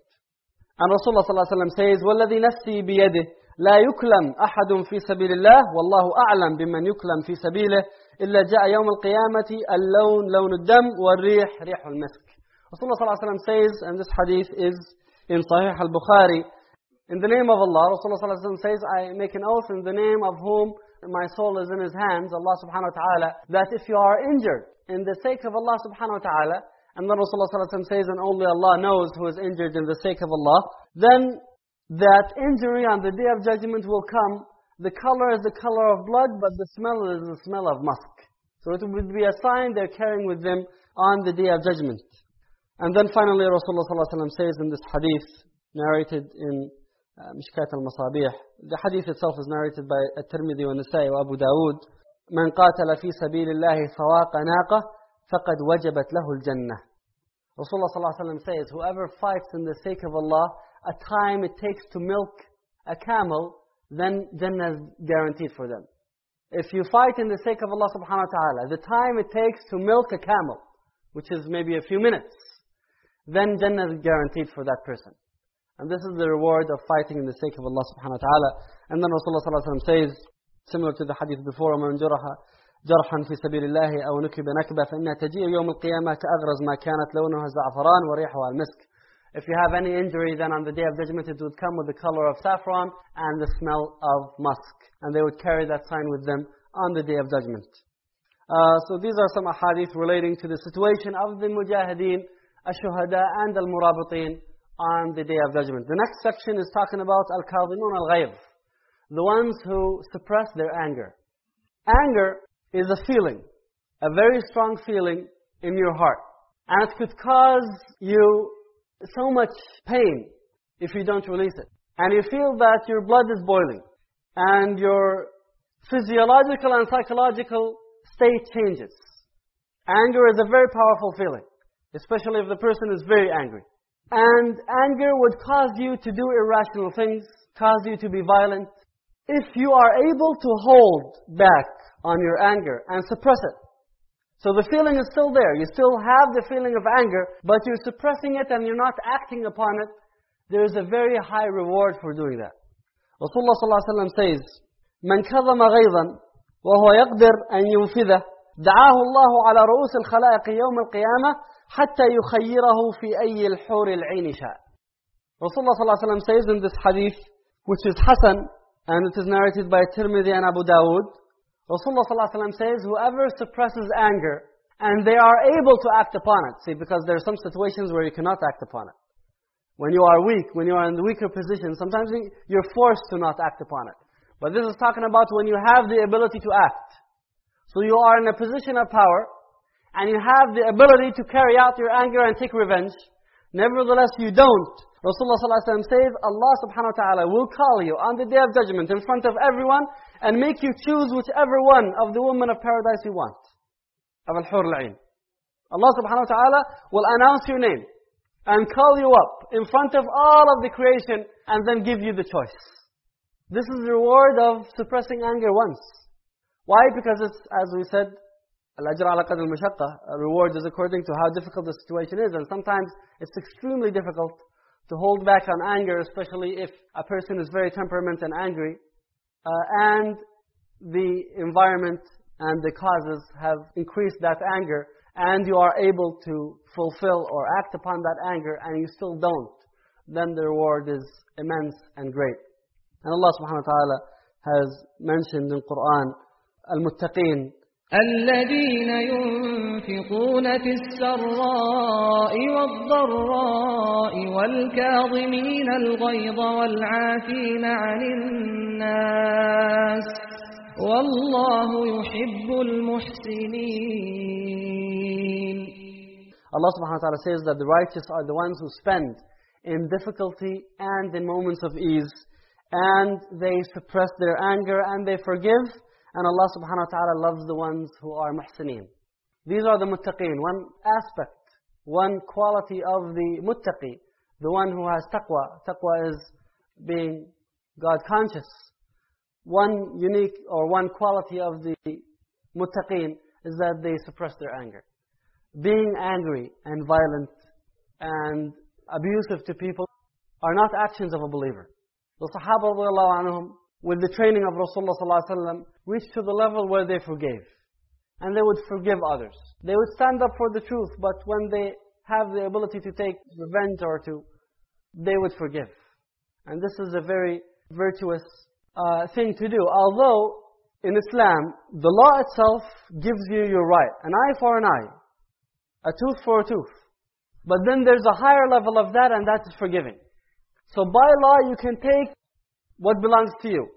And Rasulullah ﷺ says, وَالَّذِي نَفْسِي بِيَدِهِ لا يكلم أحد في سبيل الله والله أعلم بمن يكلم في سبيله إلا جاء يوم القيامة اللون لون الدم والريح ريح المسك Rasulullah ﷺ says, and this hadith is in Sahih al-Bukhari, in the name of Allah, Rasulullah ﷺ says, I make an oath in the name of whom my soul is in His hands, Allah subhanahu wa ta'ala, that if you are injured in the sake of Allah subhanahu wa ta'ala, and then Rasulullah ﷺ says, and only Allah knows who is injured in the sake of Allah, then that injury on the day of judgment will come. The color is the color of blood, but the smell is the smell of musk. So it would be a sign they're carrying with them on the day of judgment. And then finally Rasulullah ﷺ says in this hadith, narrated in uh, Mishkat al-Masabih, the hadith itself is narrated by At-Tirmidhi wa Nasai wa Abu Dawood, من قاتل في سبيل الله فواق ناقة فقد وجبت له الجنة. Rasulullah ﷺ says, whoever fights in the sake of Allah, a time it takes to milk a camel, then Jannah is guaranteed for them. If you fight in the sake of Allah subhanahu wa ta'ala, the time it takes to milk a camel, which is maybe a few minutes, then Jannah is guaranteed for that person. And this is the reward of fighting in the sake of Allah subhanahu wa ta'ala. And then Rasulullah sallallahu alayhi wa says, similar to the hadith before, وَمَنْ جُرَحَ جرحا في سبيل الله أو نكب نكبة فإنها تجيء يوم القيامة كأغرز ما كانت لونها الزعفران وريحها المسك. If you have any injury, then on the day of judgment it would come with the color of saffron and the smell of musk. And they would carry that sign with them on the day of judgment. Uh, so these are some ahadith relating to the situation of the mujahideen, ash-shuhada and al-murabitin on the day of judgment. The next section is talking about al-kadhimun al-ghayb. The ones who suppress their anger. Anger is a feeling, a very strong feeling in your heart. And it could cause you so much pain if you don't release it. And you feel that your blood is boiling. And your physiological and psychological state changes. Anger is a very powerful feeling. Especially if the person is very angry. And anger would cause you to do irrational things, cause you to be violent. If you are able to hold back on your anger and suppress it. So the feeling is still there. You still have the feeling of anger, but you're suppressing it and you're not acting upon it. There is a very high reward for doing that. Rasulullah ﷺ says, من كظم غيظا وهو يقدر أن ينفذه دعاه الله على رؤوس الخلائق يوم القيامة حتى يخيره في أي الحور العين شاء. Rasulullah ﷺ says in this hadith, which is Hasan, and it is narrated by Tirmidhi and Abu Dawood, Rasulullah says, whoever suppresses anger, and they are able to act upon it. See, because there are some situations where you cannot act upon it. When you are weak, when you are in the weaker position, sometimes you're forced to not act upon it. But this is talking about when you have the ability to act. So you are in a position of power, and you have the ability to carry out your anger and take revenge. Nevertheless, you don't. Rasulullah ﷺ says, Allah subhanahu wa ta'ala will call you on the day of judgment in front of everyone and make you choose whichever one of the women of paradise you want. Of al-hur al Allah subhanahu wa ta'ala will announce your name and call you up in front of all of the creation and then give you the choice. This is the reward of suppressing anger once. Why? Because it's, as we said, Al-ajr ala qadr al reward is according to how difficult the situation is. And sometimes it's extremely difficult to hold back on anger, especially if a person is very temperament and angry. Uh, and the environment and the causes have increased that anger. And you are able to fulfill or act upon that anger and you still don't. Then the reward is immense and great. And Allah subhanahu wa ta'ala has mentioned in Quran, Al-Muttaqeen, الذين ينفقون في السراء والضراء والكاظمين الغيظ والعافين عن الناس والله يحب المحسنين Allah subhanahu wa ta'ala says that the righteous are the ones who spend in difficulty and in moments of ease and they suppress their anger and they forgive And Allah subhanahu wa ta'ala loves the ones who are muhsineen. These are the muttaqeen. One aspect, one quality of the muttaqi, the one who has taqwa. Taqwa is being God conscious. One unique or one quality of the muttaqeen is that they suppress their anger. Being angry and violent and abusive to people are not actions of a believer. The Sahaba with the training of Rasulullah ﷺ reached to the level where they forgave. And they would forgive others. They would stand up for the truth, but when they have the ability to take revenge or to, they would forgive. And this is a very virtuous uh, thing to do. Although, in Islam, the law itself gives you your right. An eye for an eye. A tooth for a tooth. But then there's a higher level of that, and that is forgiving. So by law, you can take what belongs to you.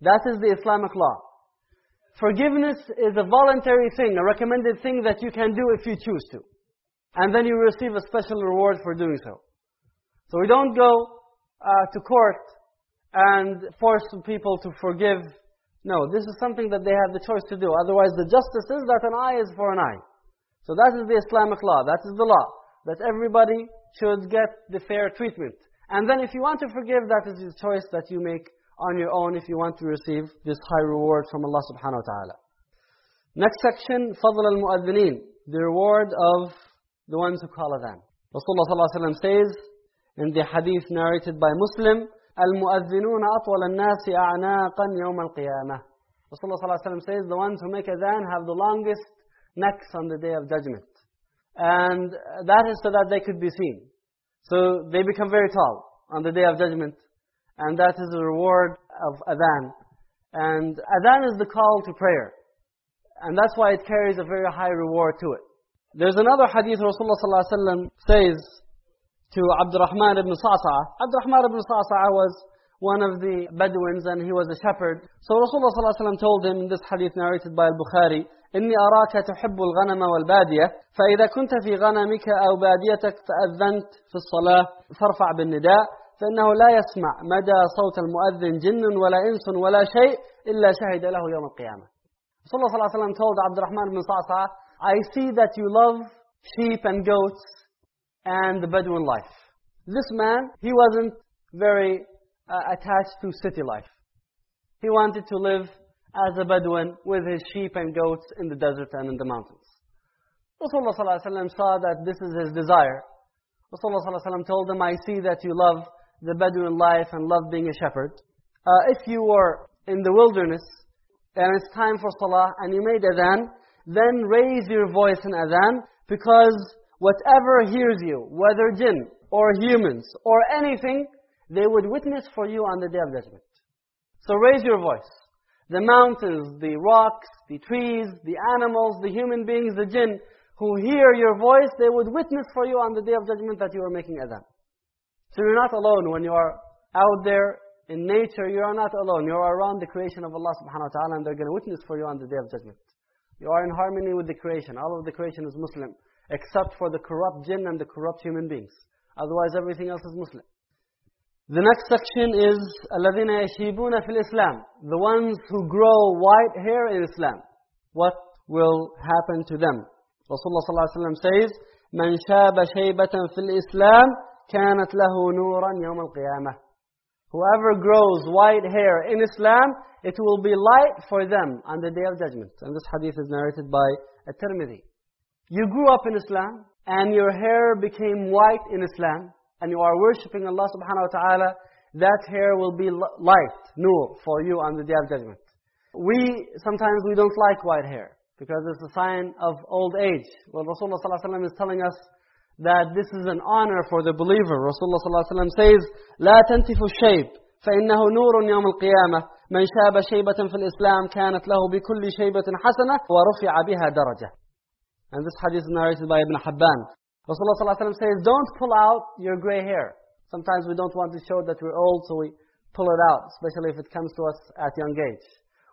That is the Islamic law. Forgiveness is a voluntary thing, a recommended thing that you can do if you choose to. And then you receive a special reward for doing so. So we don't go uh, to court and force people to forgive. No, this is something that they have the choice to do. Otherwise, the justice is that an eye is for an eye. So that is the Islamic law. That is the law. That everybody should get the fair treatment. And then if you want to forgive, that is the choice that you make on your own if you want to receive this high reward from Allah subhanahu wa ta'ala. Next section, فضل المؤذنين, the reward of the ones who call adhan. Rasulullah sallallahu alayhi wa says, in the hadith narrated by Muslim, المؤذنون أطول الناس أعناق يوم القيامة. al-qiyamah. Rasulullah sallallahu alayhi wa says, the ones who make adhan have the longest necks on the day of judgment. And that is so that they could be seen. So they become very tall on the day of judgment And that is the reward of adhan. And adhan is the call to prayer. And that's why it carries a very high reward to it. There's another hadith Rasulullah ﷺ says to Abdurrahman ibn Sa'sa'a. Abdurrahman ibn Sa'sa'a was one of the Bedouins and he was a shepherd. So Rasulullah ﷺ told him in this hadith narrated by Al-Bukhari, إني أراك تحب الغنم والبادية فإذا كنت في غنمك أو باديتك فأذنت في الصلاة فارفع بالنداء فإنه لا يسمع مدى صوت المؤذن جن ولا إنس ولا شيء إلا شهد له يوم القيامة صلى الله عليه وسلم told Abdurrahman bin Sa'sa I see that you love sheep and goats and the Bedouin life. This man, he wasn't very uh, attached to city life. He wanted to live as a Bedouin with his sheep and goats in the desert and in the mountains. Rasulullah ﷺ saw that this is his desire. Rasulullah ﷺ told him, I see that you love the Bedouin life and love being a shepherd. Uh, if you were in the wilderness and it's time for salah and you made adhan, then raise your voice in adhan because whatever hears you, whether jinn or humans or anything, they would witness for you on the day of judgment. So raise your voice. The mountains, the rocks, the trees, the animals, the human beings, the jinn, who hear your voice, they would witness for you on the day of judgment that you are making adhan. So you're not alone when you are out there in nature, you are not alone. You are around the creation of Allah subhanahu wa ta'ala and they're going to witness for you on the day of judgment. You are in harmony with the creation. All of the creation is Muslim, except for the corrupt jinn and the corrupt human beings. Otherwise everything else is Muslim. The next section is الَّذِينَ يَشِيبُونَ فِي الْإِسْلَامِ The ones who grow white hair in Islam. What will happen to them? Rasulullah says, مَنْ شَابَ شَيْبَةً فِي الْإِسْلَامِ كانت له نورا يوم القيامة. Whoever grows white hair in Islam, it will be light for them on the day of judgment. And this hadith is narrated by At-Tirmidhi. You grew up in Islam, and your hair became white in Islam, and you are worshipping Allah subhanahu wa ta'ala, that hair will be light, nur, for you on the day of judgment. We, sometimes we don't like white hair, because it's a sign of old age. Well, Rasulullah is telling us that this is an honor for the believer. Rasulullah ﷺ says, لا تنتف الشيب فإنه نور يوم القيامة من شاب شيبة في الإسلام كانت له بكل شيبة حسنة ورفع بها درجة. And this hadith is narrated by Ibn Hibban. Rasulullah ﷺ says, don't pull out your gray hair. Sometimes we don't want to show that we're old, so we pull it out, especially if it comes to us at young age.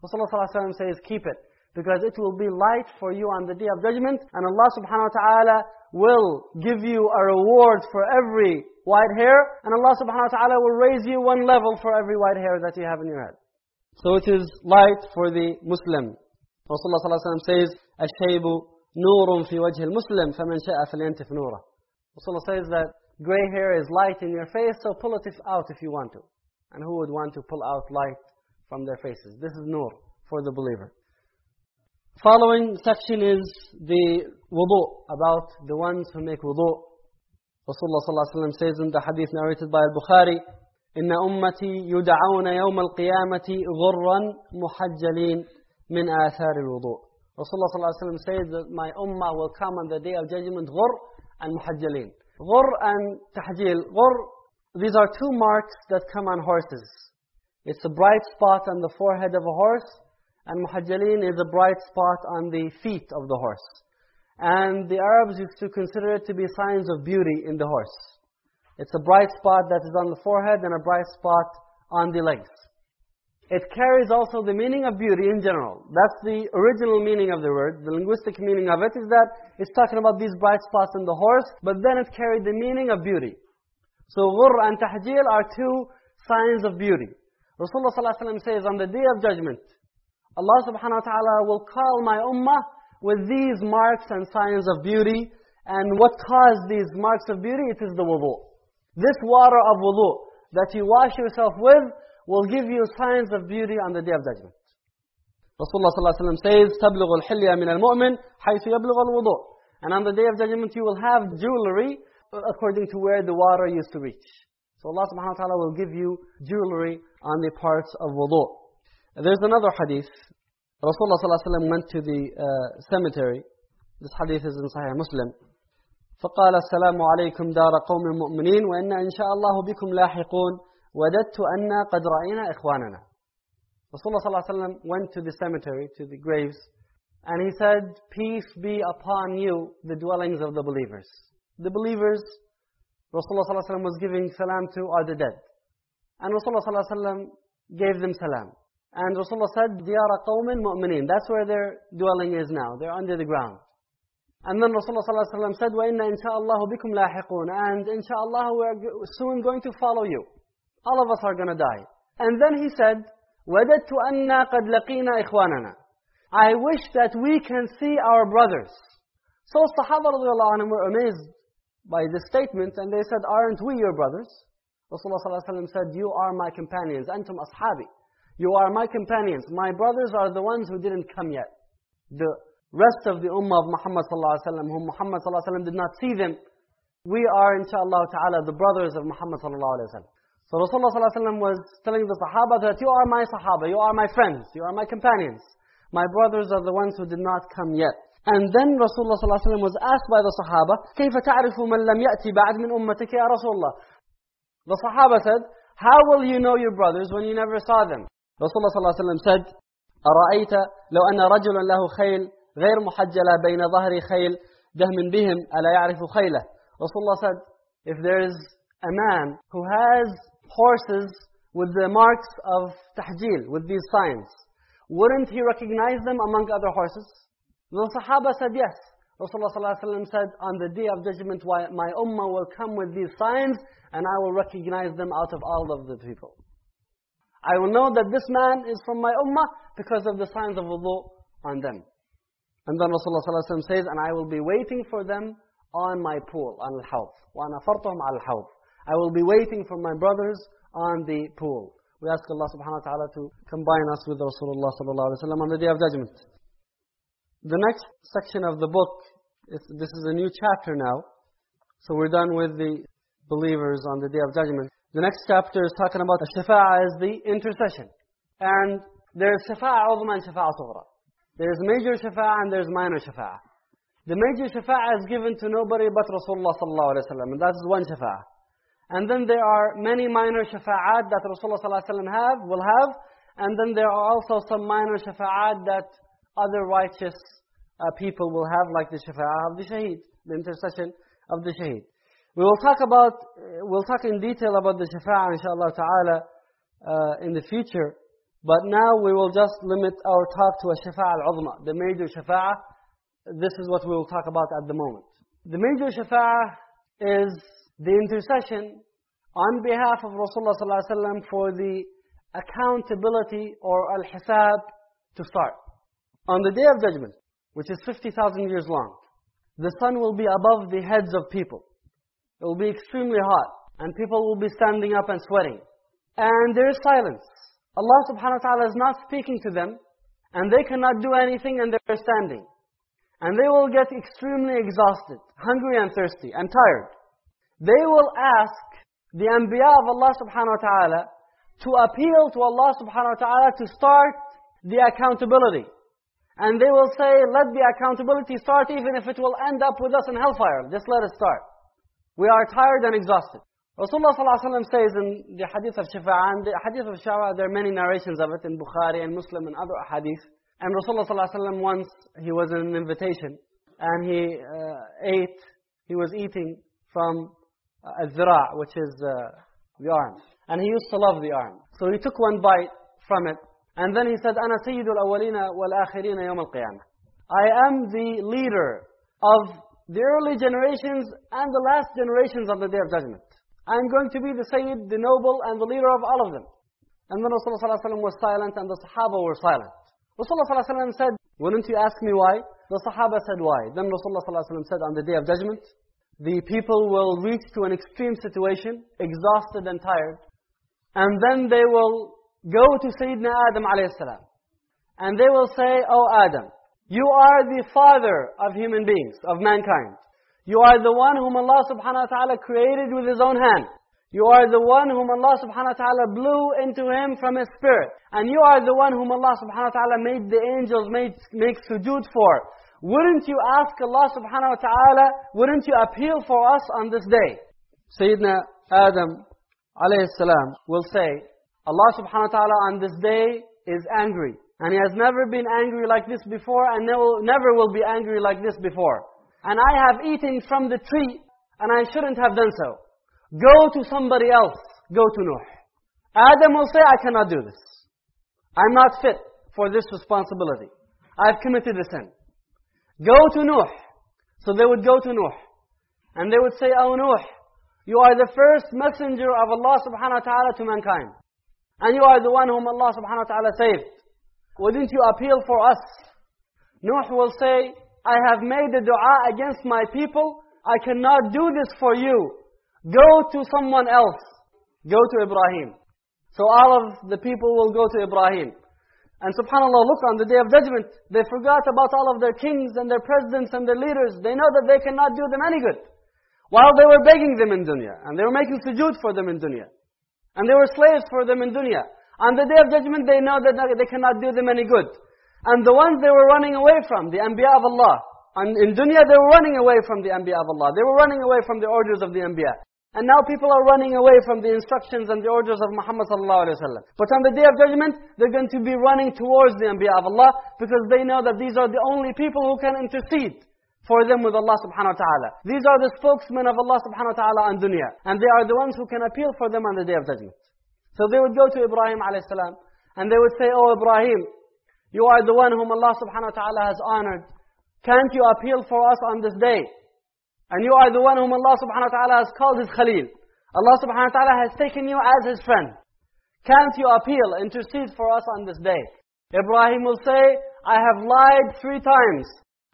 Rasulullah ﷺ says, keep it because it will be light for you on the day of judgment and Allah subhanahu wa ta'ala will give you a reward for every white hair and Allah subhanahu wa ta'ala will raise you one level for every white hair that you have in your head. So it is light for the Muslim. Rasulullah sallallahu alaihi wasallam says, ash-shaybu nurun fi wajh al-muslim faman sha'a falyantif nura." Rasulullah says that gray hair is light in your face, so pull it out if you want to. And who would want to pull out light from their faces? This is nur for the believer. Following section is the wudu, about the ones who make wudu. Rasulullah ﷺ says in the hadith narrated by Al-Bukhari, إن أمتي يدعون يوم القيامة غرا محجلين من آثار الوضوء. Rasulullah ﷺ says that my ummah will come on the day of judgment غر and muhajjalin. غر and tahjil. غر, these are two marks that come on horses. It's a bright spot on the forehead of a horse and muhajjalin is a bright spot on the feet of the horse. And the Arabs used to consider it to be signs of beauty in the horse. It's a bright spot that is on the forehead and a bright spot on the legs. It carries also the meaning of beauty in general. That's the original meaning of the word. The linguistic meaning of it is that it's talking about these bright spots in the horse, but then it carried the meaning of beauty. So ghurr and tahjil are two signs of beauty. Rasulullah ﷺ says on the day of judgment, Allah subhanahu wa ta'ala will call my ummah with these marks and signs of beauty. And what caused these marks of beauty? It is the wudu. This water of wudu that you wash yourself with will give you signs of beauty on the day of judgment. Rasulullah ﷺ says, تَبْلُغُ الْحِلْيَةَ مِنَ الْمُؤْمِنِ حَيْثُ يَبْلُغَ الْوُضُوء And on the day of judgment you will have jewelry according to where the water used to reach. So Allah subhanahu wa ta'ala will give you jewelry on the parts of wudu. There's another hadith. Rasulullah ﷺ went to the uh, cemetery. This hadith is in Sahih Muslim. فقال السلام عليكم دار قوم مؤمنين وإنا إن شاء الله بكم لاحقون وددت أن قد رأينا إخواننا Rasulullah ﷺ went to the cemetery, to the graves, and he said, Peace be upon you, the dwellings of the believers. The believers, Rasulullah ﷺ was giving salam to are the dead. And Rasulullah ﷺ gave them salam. And Rasulullah said, دِيَارَ قَوْمٍ مُؤْمِنِينَ That's where their dwelling is now. They're under the ground. And then Rasulullah ﷺ said, وَإِنَّ إِنْ شَاءَ اللَّهُ بِكُمْ لَاحِقُونَ And inshallah we're soon going to follow you. All of us are going to die. And then he said, وَدَدْتُ أَنَّا قَدْ لَقِينَا إِخْوَانَنَا I wish that we can see our brothers. So Sahaba radiallahu anhum were amazed by this statement and they said, aren't we your brothers? Rasulullah ﷺ said, you are my companions. Antum ashabi. You are my companions. My brothers are the ones who didn't come yet. The rest of the ummah of Muhammad ﷺ, whom Muhammad ﷺ did not see them, we are inshallah ta'ala the brothers of Muhammad ﷺ. So Rasulullah ﷺ was telling the Sahaba that you are my Sahaba, you are my friends, you are my companions. My brothers are the ones who did not come yet. And then Rasulullah ﷺ was asked by the Sahaba, كيف تعرف من لم يأتي بعد من أمتك يا رسول الله? The Sahaba said, how will you know your brothers when you never saw them? Rasulullah ﷺ said, أرأيت لو أن رجلا له خيل غير محجلة بين ظهر خيل دهم بهم ألا يعرف خيله Rasulullah said, if there is a man who has horses with the marks of tahjil, with these signs, wouldn't he recognize them among other horses? The Sahaba said yes. Rasulullah ﷺ said, on the day of judgment, my ummah will come with these signs, and I will recognize them out of all of the people. I will know that this man is from my ummah because of the signs of wudu on them. And then Rasulullah ﷺ says, and I will be waiting for them on my pool, on al-hawd. وَأَنَا عَلَى الْحَوْفِ I will be waiting for my brothers on the pool. We ask Allah subhanahu wa ta'ala to combine us with Rasulullah sallallahu alayhi wa on the Day of Judgment. The next section of the book, this is a new chapter now. So we're done with the believers on the Day of Judgment. The next chapter is talking about the shafa'a as the intercession. And there's shafa'a uzma and shafa'a sughra. There's major shafa'a and there's minor shafa'a. The major shafa'a is given to nobody but Rasulullah sallallahu alayhi wa sallam. And that is one shafa'a. And then there are many minor shafa'at that Rasulullah sallallahu alayhi wa sallam have, will have. And then there are also some minor shafa'at that other righteous uh, people will have, like the shafa'ah of the shaheed, the intercession of the shaheed. We will talk about, uh, we'll talk in detail about the shafa'ah, inshallah ta'ala, uh, in the future. But now we will just limit our talk to a shafa'ah al-uzma, the major shafa'ah. This is what we will talk about at the moment. The major shafa'ah is the intercession on behalf of Rasulullah wasallam for the accountability or al-hisab to start. On the day of judgment, which is 50,000 years long, the sun will be above the heads of people. It will be extremely hot, and people will be standing up and sweating. And there is silence. Allah subhanahu wa ta'ala is not speaking to them, and they cannot do anything and they're standing. And they will get extremely exhausted, hungry and thirsty, and tired. They will ask the Anbiya of Allah subhanahu wa ta'ala to appeal to Allah subhanahu wa ta'ala to start the accountability. And they will say, let the accountability start even if it will end up with us in hellfire. Just let it start. We are tired and exhausted. Rasulullah ﷺ says in the hadith of Shafa'ah, the hadith of Shafa'ah, there are many narrations of it in Bukhari and Muslim and other hadith. And Rasulullah ﷺ once, he was in an invitation, and he uh, ate, he was eating from uh, al-zira' which is uh, the arm. And he used to love the arm. So he took one bite from it, and then he said, أَنَا سَيِّدُ الْأَوَّلِينَ وَالْآخِرِينَ يَوْمَ الْقِيَامَةِ I am the leader of the early generations and the last generations on the Day of Judgment. I am going to be the Sayyid, the noble, and the leader of all of them. And then Rasulullah ﷺ was silent and the Sahaba were silent. Rasulullah ﷺ said, wouldn't you ask me why? The Sahaba said why. Then Rasulullah ﷺ said, on the Day of Judgment, the people will reach to an extreme situation, exhausted and tired. And then they will go to Sayyidina Adam alayhi salam. And they will say, Oh Adam, you are the father of human beings, of mankind. You are the one whom Allah subhanahu wa ta'ala created with His own hand. You are the one whom Allah subhanahu wa ta'ala blew into him from His Spirit. And you are the one whom Allah subhanahu wa ta'ala made the angels make, sujood for. Wouldn't you ask Allah subhanahu wa ta'ala, wouldn't you appeal for us on this day? Sayyidina Adam alayhi salam will say, Allah subhanahu wa ta'ala on this day is angry. And He has never been angry like this before and never will be angry like this before. And I have eaten from the tree and I shouldn't have done so. Go to somebody else. Go to Nuh. Adam will say, I cannot do this. I'm not fit for this responsibility. I've committed a sin. Go to Nuh. So they would go to Nuh. And they would say, Oh Nuh, you are the first messenger of Allah subhanahu wa ta'ala to mankind. And you are the one whom Allah subhanahu wa ta'ala saved. Wouldn't you appeal for us? Nuh will say, I have made a dua against my people. I cannot do this for you. Go to someone else. Go to Ibrahim. So all of the people will go to Ibrahim. And subhanAllah, look on the day of judgment, they forgot about all of their kings and their presidents and their leaders. They know that they cannot do them any good. While they were begging them in dunya. And they were making sujood for them in dunya. And they were slaves for them in dunya. On the day of judgment, they know that they cannot do them any good. And the ones they were running away from, the Anbiya of Allah. And in dunya, they were running away from the Anbiya of Allah. They were running away from the orders of the Anbiya. And now people are running away from the instructions and the orders of Muhammad sallallahu alaihi wasallam. But on the day of judgment, they're going to be running towards the Anbiya of Allah because they know that these are the only people who can intercede for them with Allah subhanahu wa ta'ala. These are the spokesmen of Allah subhanahu wa ta'ala on dunya. And they are the ones who can appeal for them on the day of judgment. So they would go to Ibrahim salam and they would say, Oh Ibrahim, you are the one whom Allah subhanahu wa ta'ala has honored. Can't you appeal for us on this day? And you are the one whom Allah subhanahu wa ta'ala has called His Khalil. Allah subhanahu wa ta'ala has taken you as His friend. Can't you appeal, intercede for us on this day? Ibrahim will say, I have lied three times.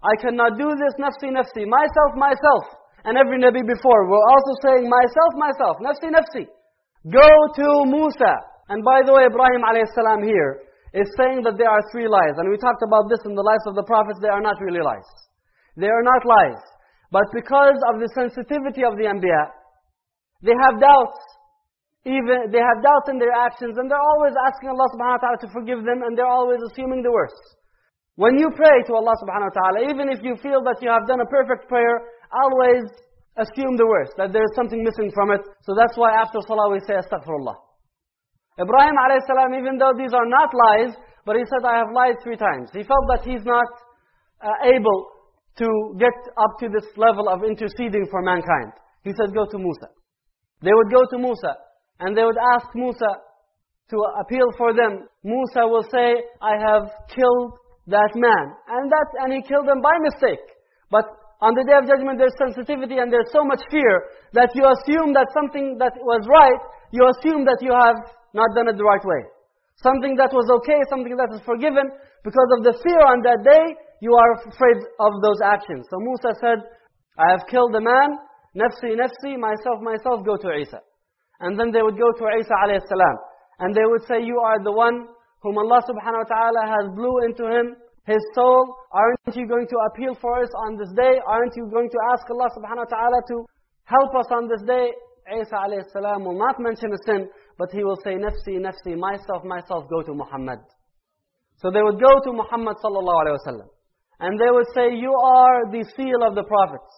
I cannot do this, nafsi, nafsi. Myself, myself. And every Nabi before were also saying, myself, myself. Nafsi, nafsi. Go to Musa. And by the way, Ibrahim a.s. here is saying that there are three lies. And we talked about this in the lives of the prophets. They are not really lies. They are not lies. But because of the sensitivity of the Anbiya, they have doubts. Even they have doubts in their actions, and they're always asking Allah subhanahu wa ta'ala to forgive them, and they're always assuming the worst. When you pray to Allah subhanahu wa ta'ala, even if you feel that you have done a perfect prayer, always assume the worst, that there is something missing from it. So that's why after salah we say astaghfirullah. Ibrahim salam, even though these are not lies, but he said, I have lied three times. He felt that he's not uh, able to get up to this level of interceding for mankind. He said, go to Musa. They would go to Musa, and they would ask Musa to appeal for them. Musa will say, I have killed that man. And, that, and he killed them by mistake. But on the Day of Judgment, there's sensitivity and there's so much fear that you assume that something that was right, you assume that you have not done it the right way. something that was okay, something that is forgiven. Because of the fear on that day, you are afraid of those actions. So Musa said, I have killed a man, nafsi, nafsi, myself, myself, go to Isa. And then they would go to Isa alayhi salam. And they would say, you are the one whom Allah subhanahu wa ta'ala has blew into him his soul. Aren't you going to appeal for us on this day? Aren't you going to ask Allah subhanahu wa ta'ala to help us on this day? Isa alayhi salam will not mention a sin, but he will say, Nafsi, Nafsi, myself, myself, go to Muhammad. So they would go to Muhammad sallallahu alayhi wa And they would say, you are the seal of the prophets.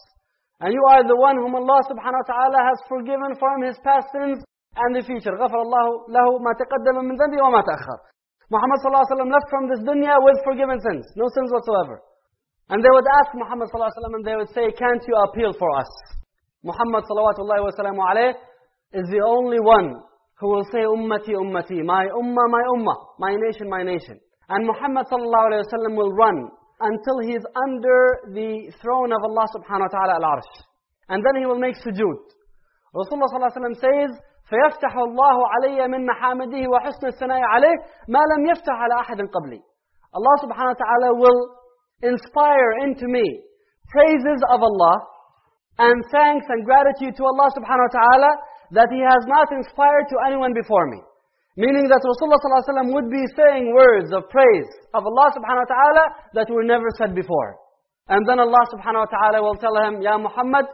And you are the one whom Allah subhanahu wa ta'ala has forgiven from his past sins and the future. غفر الله له ما تقدم من ذنبه وما تأخر. Muhammad sallallahu alayhi wa left from this dunya with forgiven sins. No sins whatsoever. And they would ask Muhammad sallallahu alayhi wa and they would say, can't you appeal for us? Muhammad sallallahu alayhi is the only one who will say, Ummati, Ummati, my ummah, my ummah, my nation, my nation. And Muhammad sallallahu alayhi wa will run until he is under the throne of Allah subhanahu wa ta'ala al-arsh. And then he will make sujood. Rasulullah sallallahu alayhi wa says, فيفتح الله علي من محامده وحسن الثناء عليه ما لم يفتح على أحد قبلي. Allah subhanahu wa ta'ala will inspire into me praises of Allah and thanks and gratitude to Allah subhanahu wa ta'ala that He has not inspired to anyone before me. Meaning that Rasulullah ﷺ would be saying words of praise of Allah subhanahu wa ta'ala that were never said before. And then Allah subhanahu wa ta'ala will tell him, Ya Muhammad,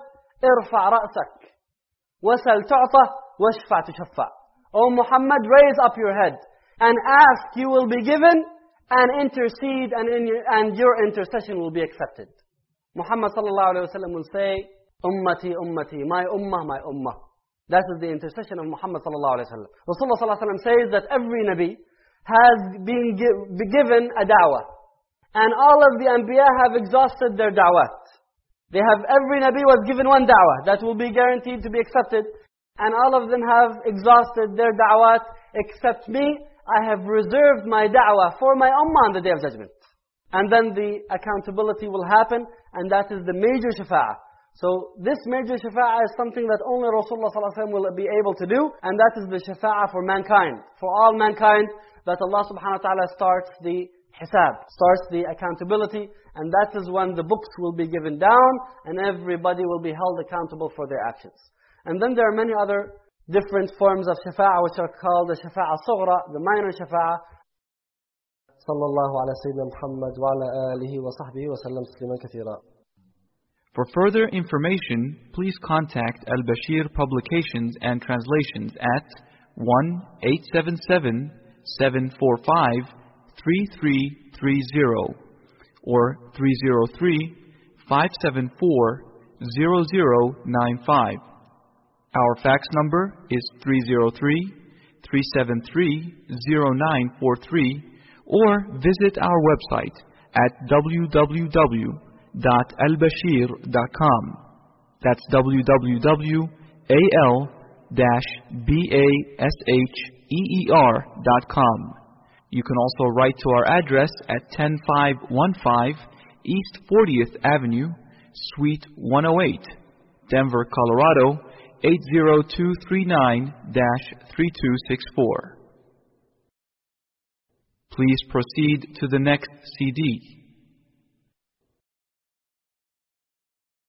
irfa' ra'sak, tu'ta, washfa' tushaffa. O Muhammad, raise up your head and ask, you will be given, and intercede, and, in your, and your intercession will be accepted. Muhammad sallallahu alayhi wa sallam will say, Ummati, ummati, my ummah, my ummah. That is the intercession of Muhammad sallallahu alayhi wa sallam. Rasulullah sallallahu alayhi wa says that every Nabi has been given a da'wah. And all of the Anbiya have exhausted their da'wat. They have, every Nabi was given one da'wah that will be guaranteed to be accepted. And all of them have exhausted their da'wat except me. I have reserved my da'wah for my ummah on the Day of Judgment. And then the accountability will happen, and that is the major shafa'ah. So this major shafa'ah is something that only Rasulullah ﷺ will be able to do, and that is the shafa'ah for mankind, for all mankind, that Allah subhanahu wa ta'ala starts the hisab, starts the accountability, and that is when the books will be given down and everybody will be held accountable for their actions. And then there are many other different forms of shafa'ah which are called the shafa'ah sughra, the minor shafa'ah. Sallallahu Muhammad wa ala alihi wa sahbihi wa sallam kathira. For further information, please contact Al-Basheer Publications and Translations at 1-877-745-3330 or 303 574 0095. Our fax number is 303 373 0943 or visit our website at www.albasheer.com. That's www.al-basheer.com. You can also write to our address at 10515 East 40th Avenue, Suite 108, Denver, Colorado 80239-3264. Please proceed to the next CD.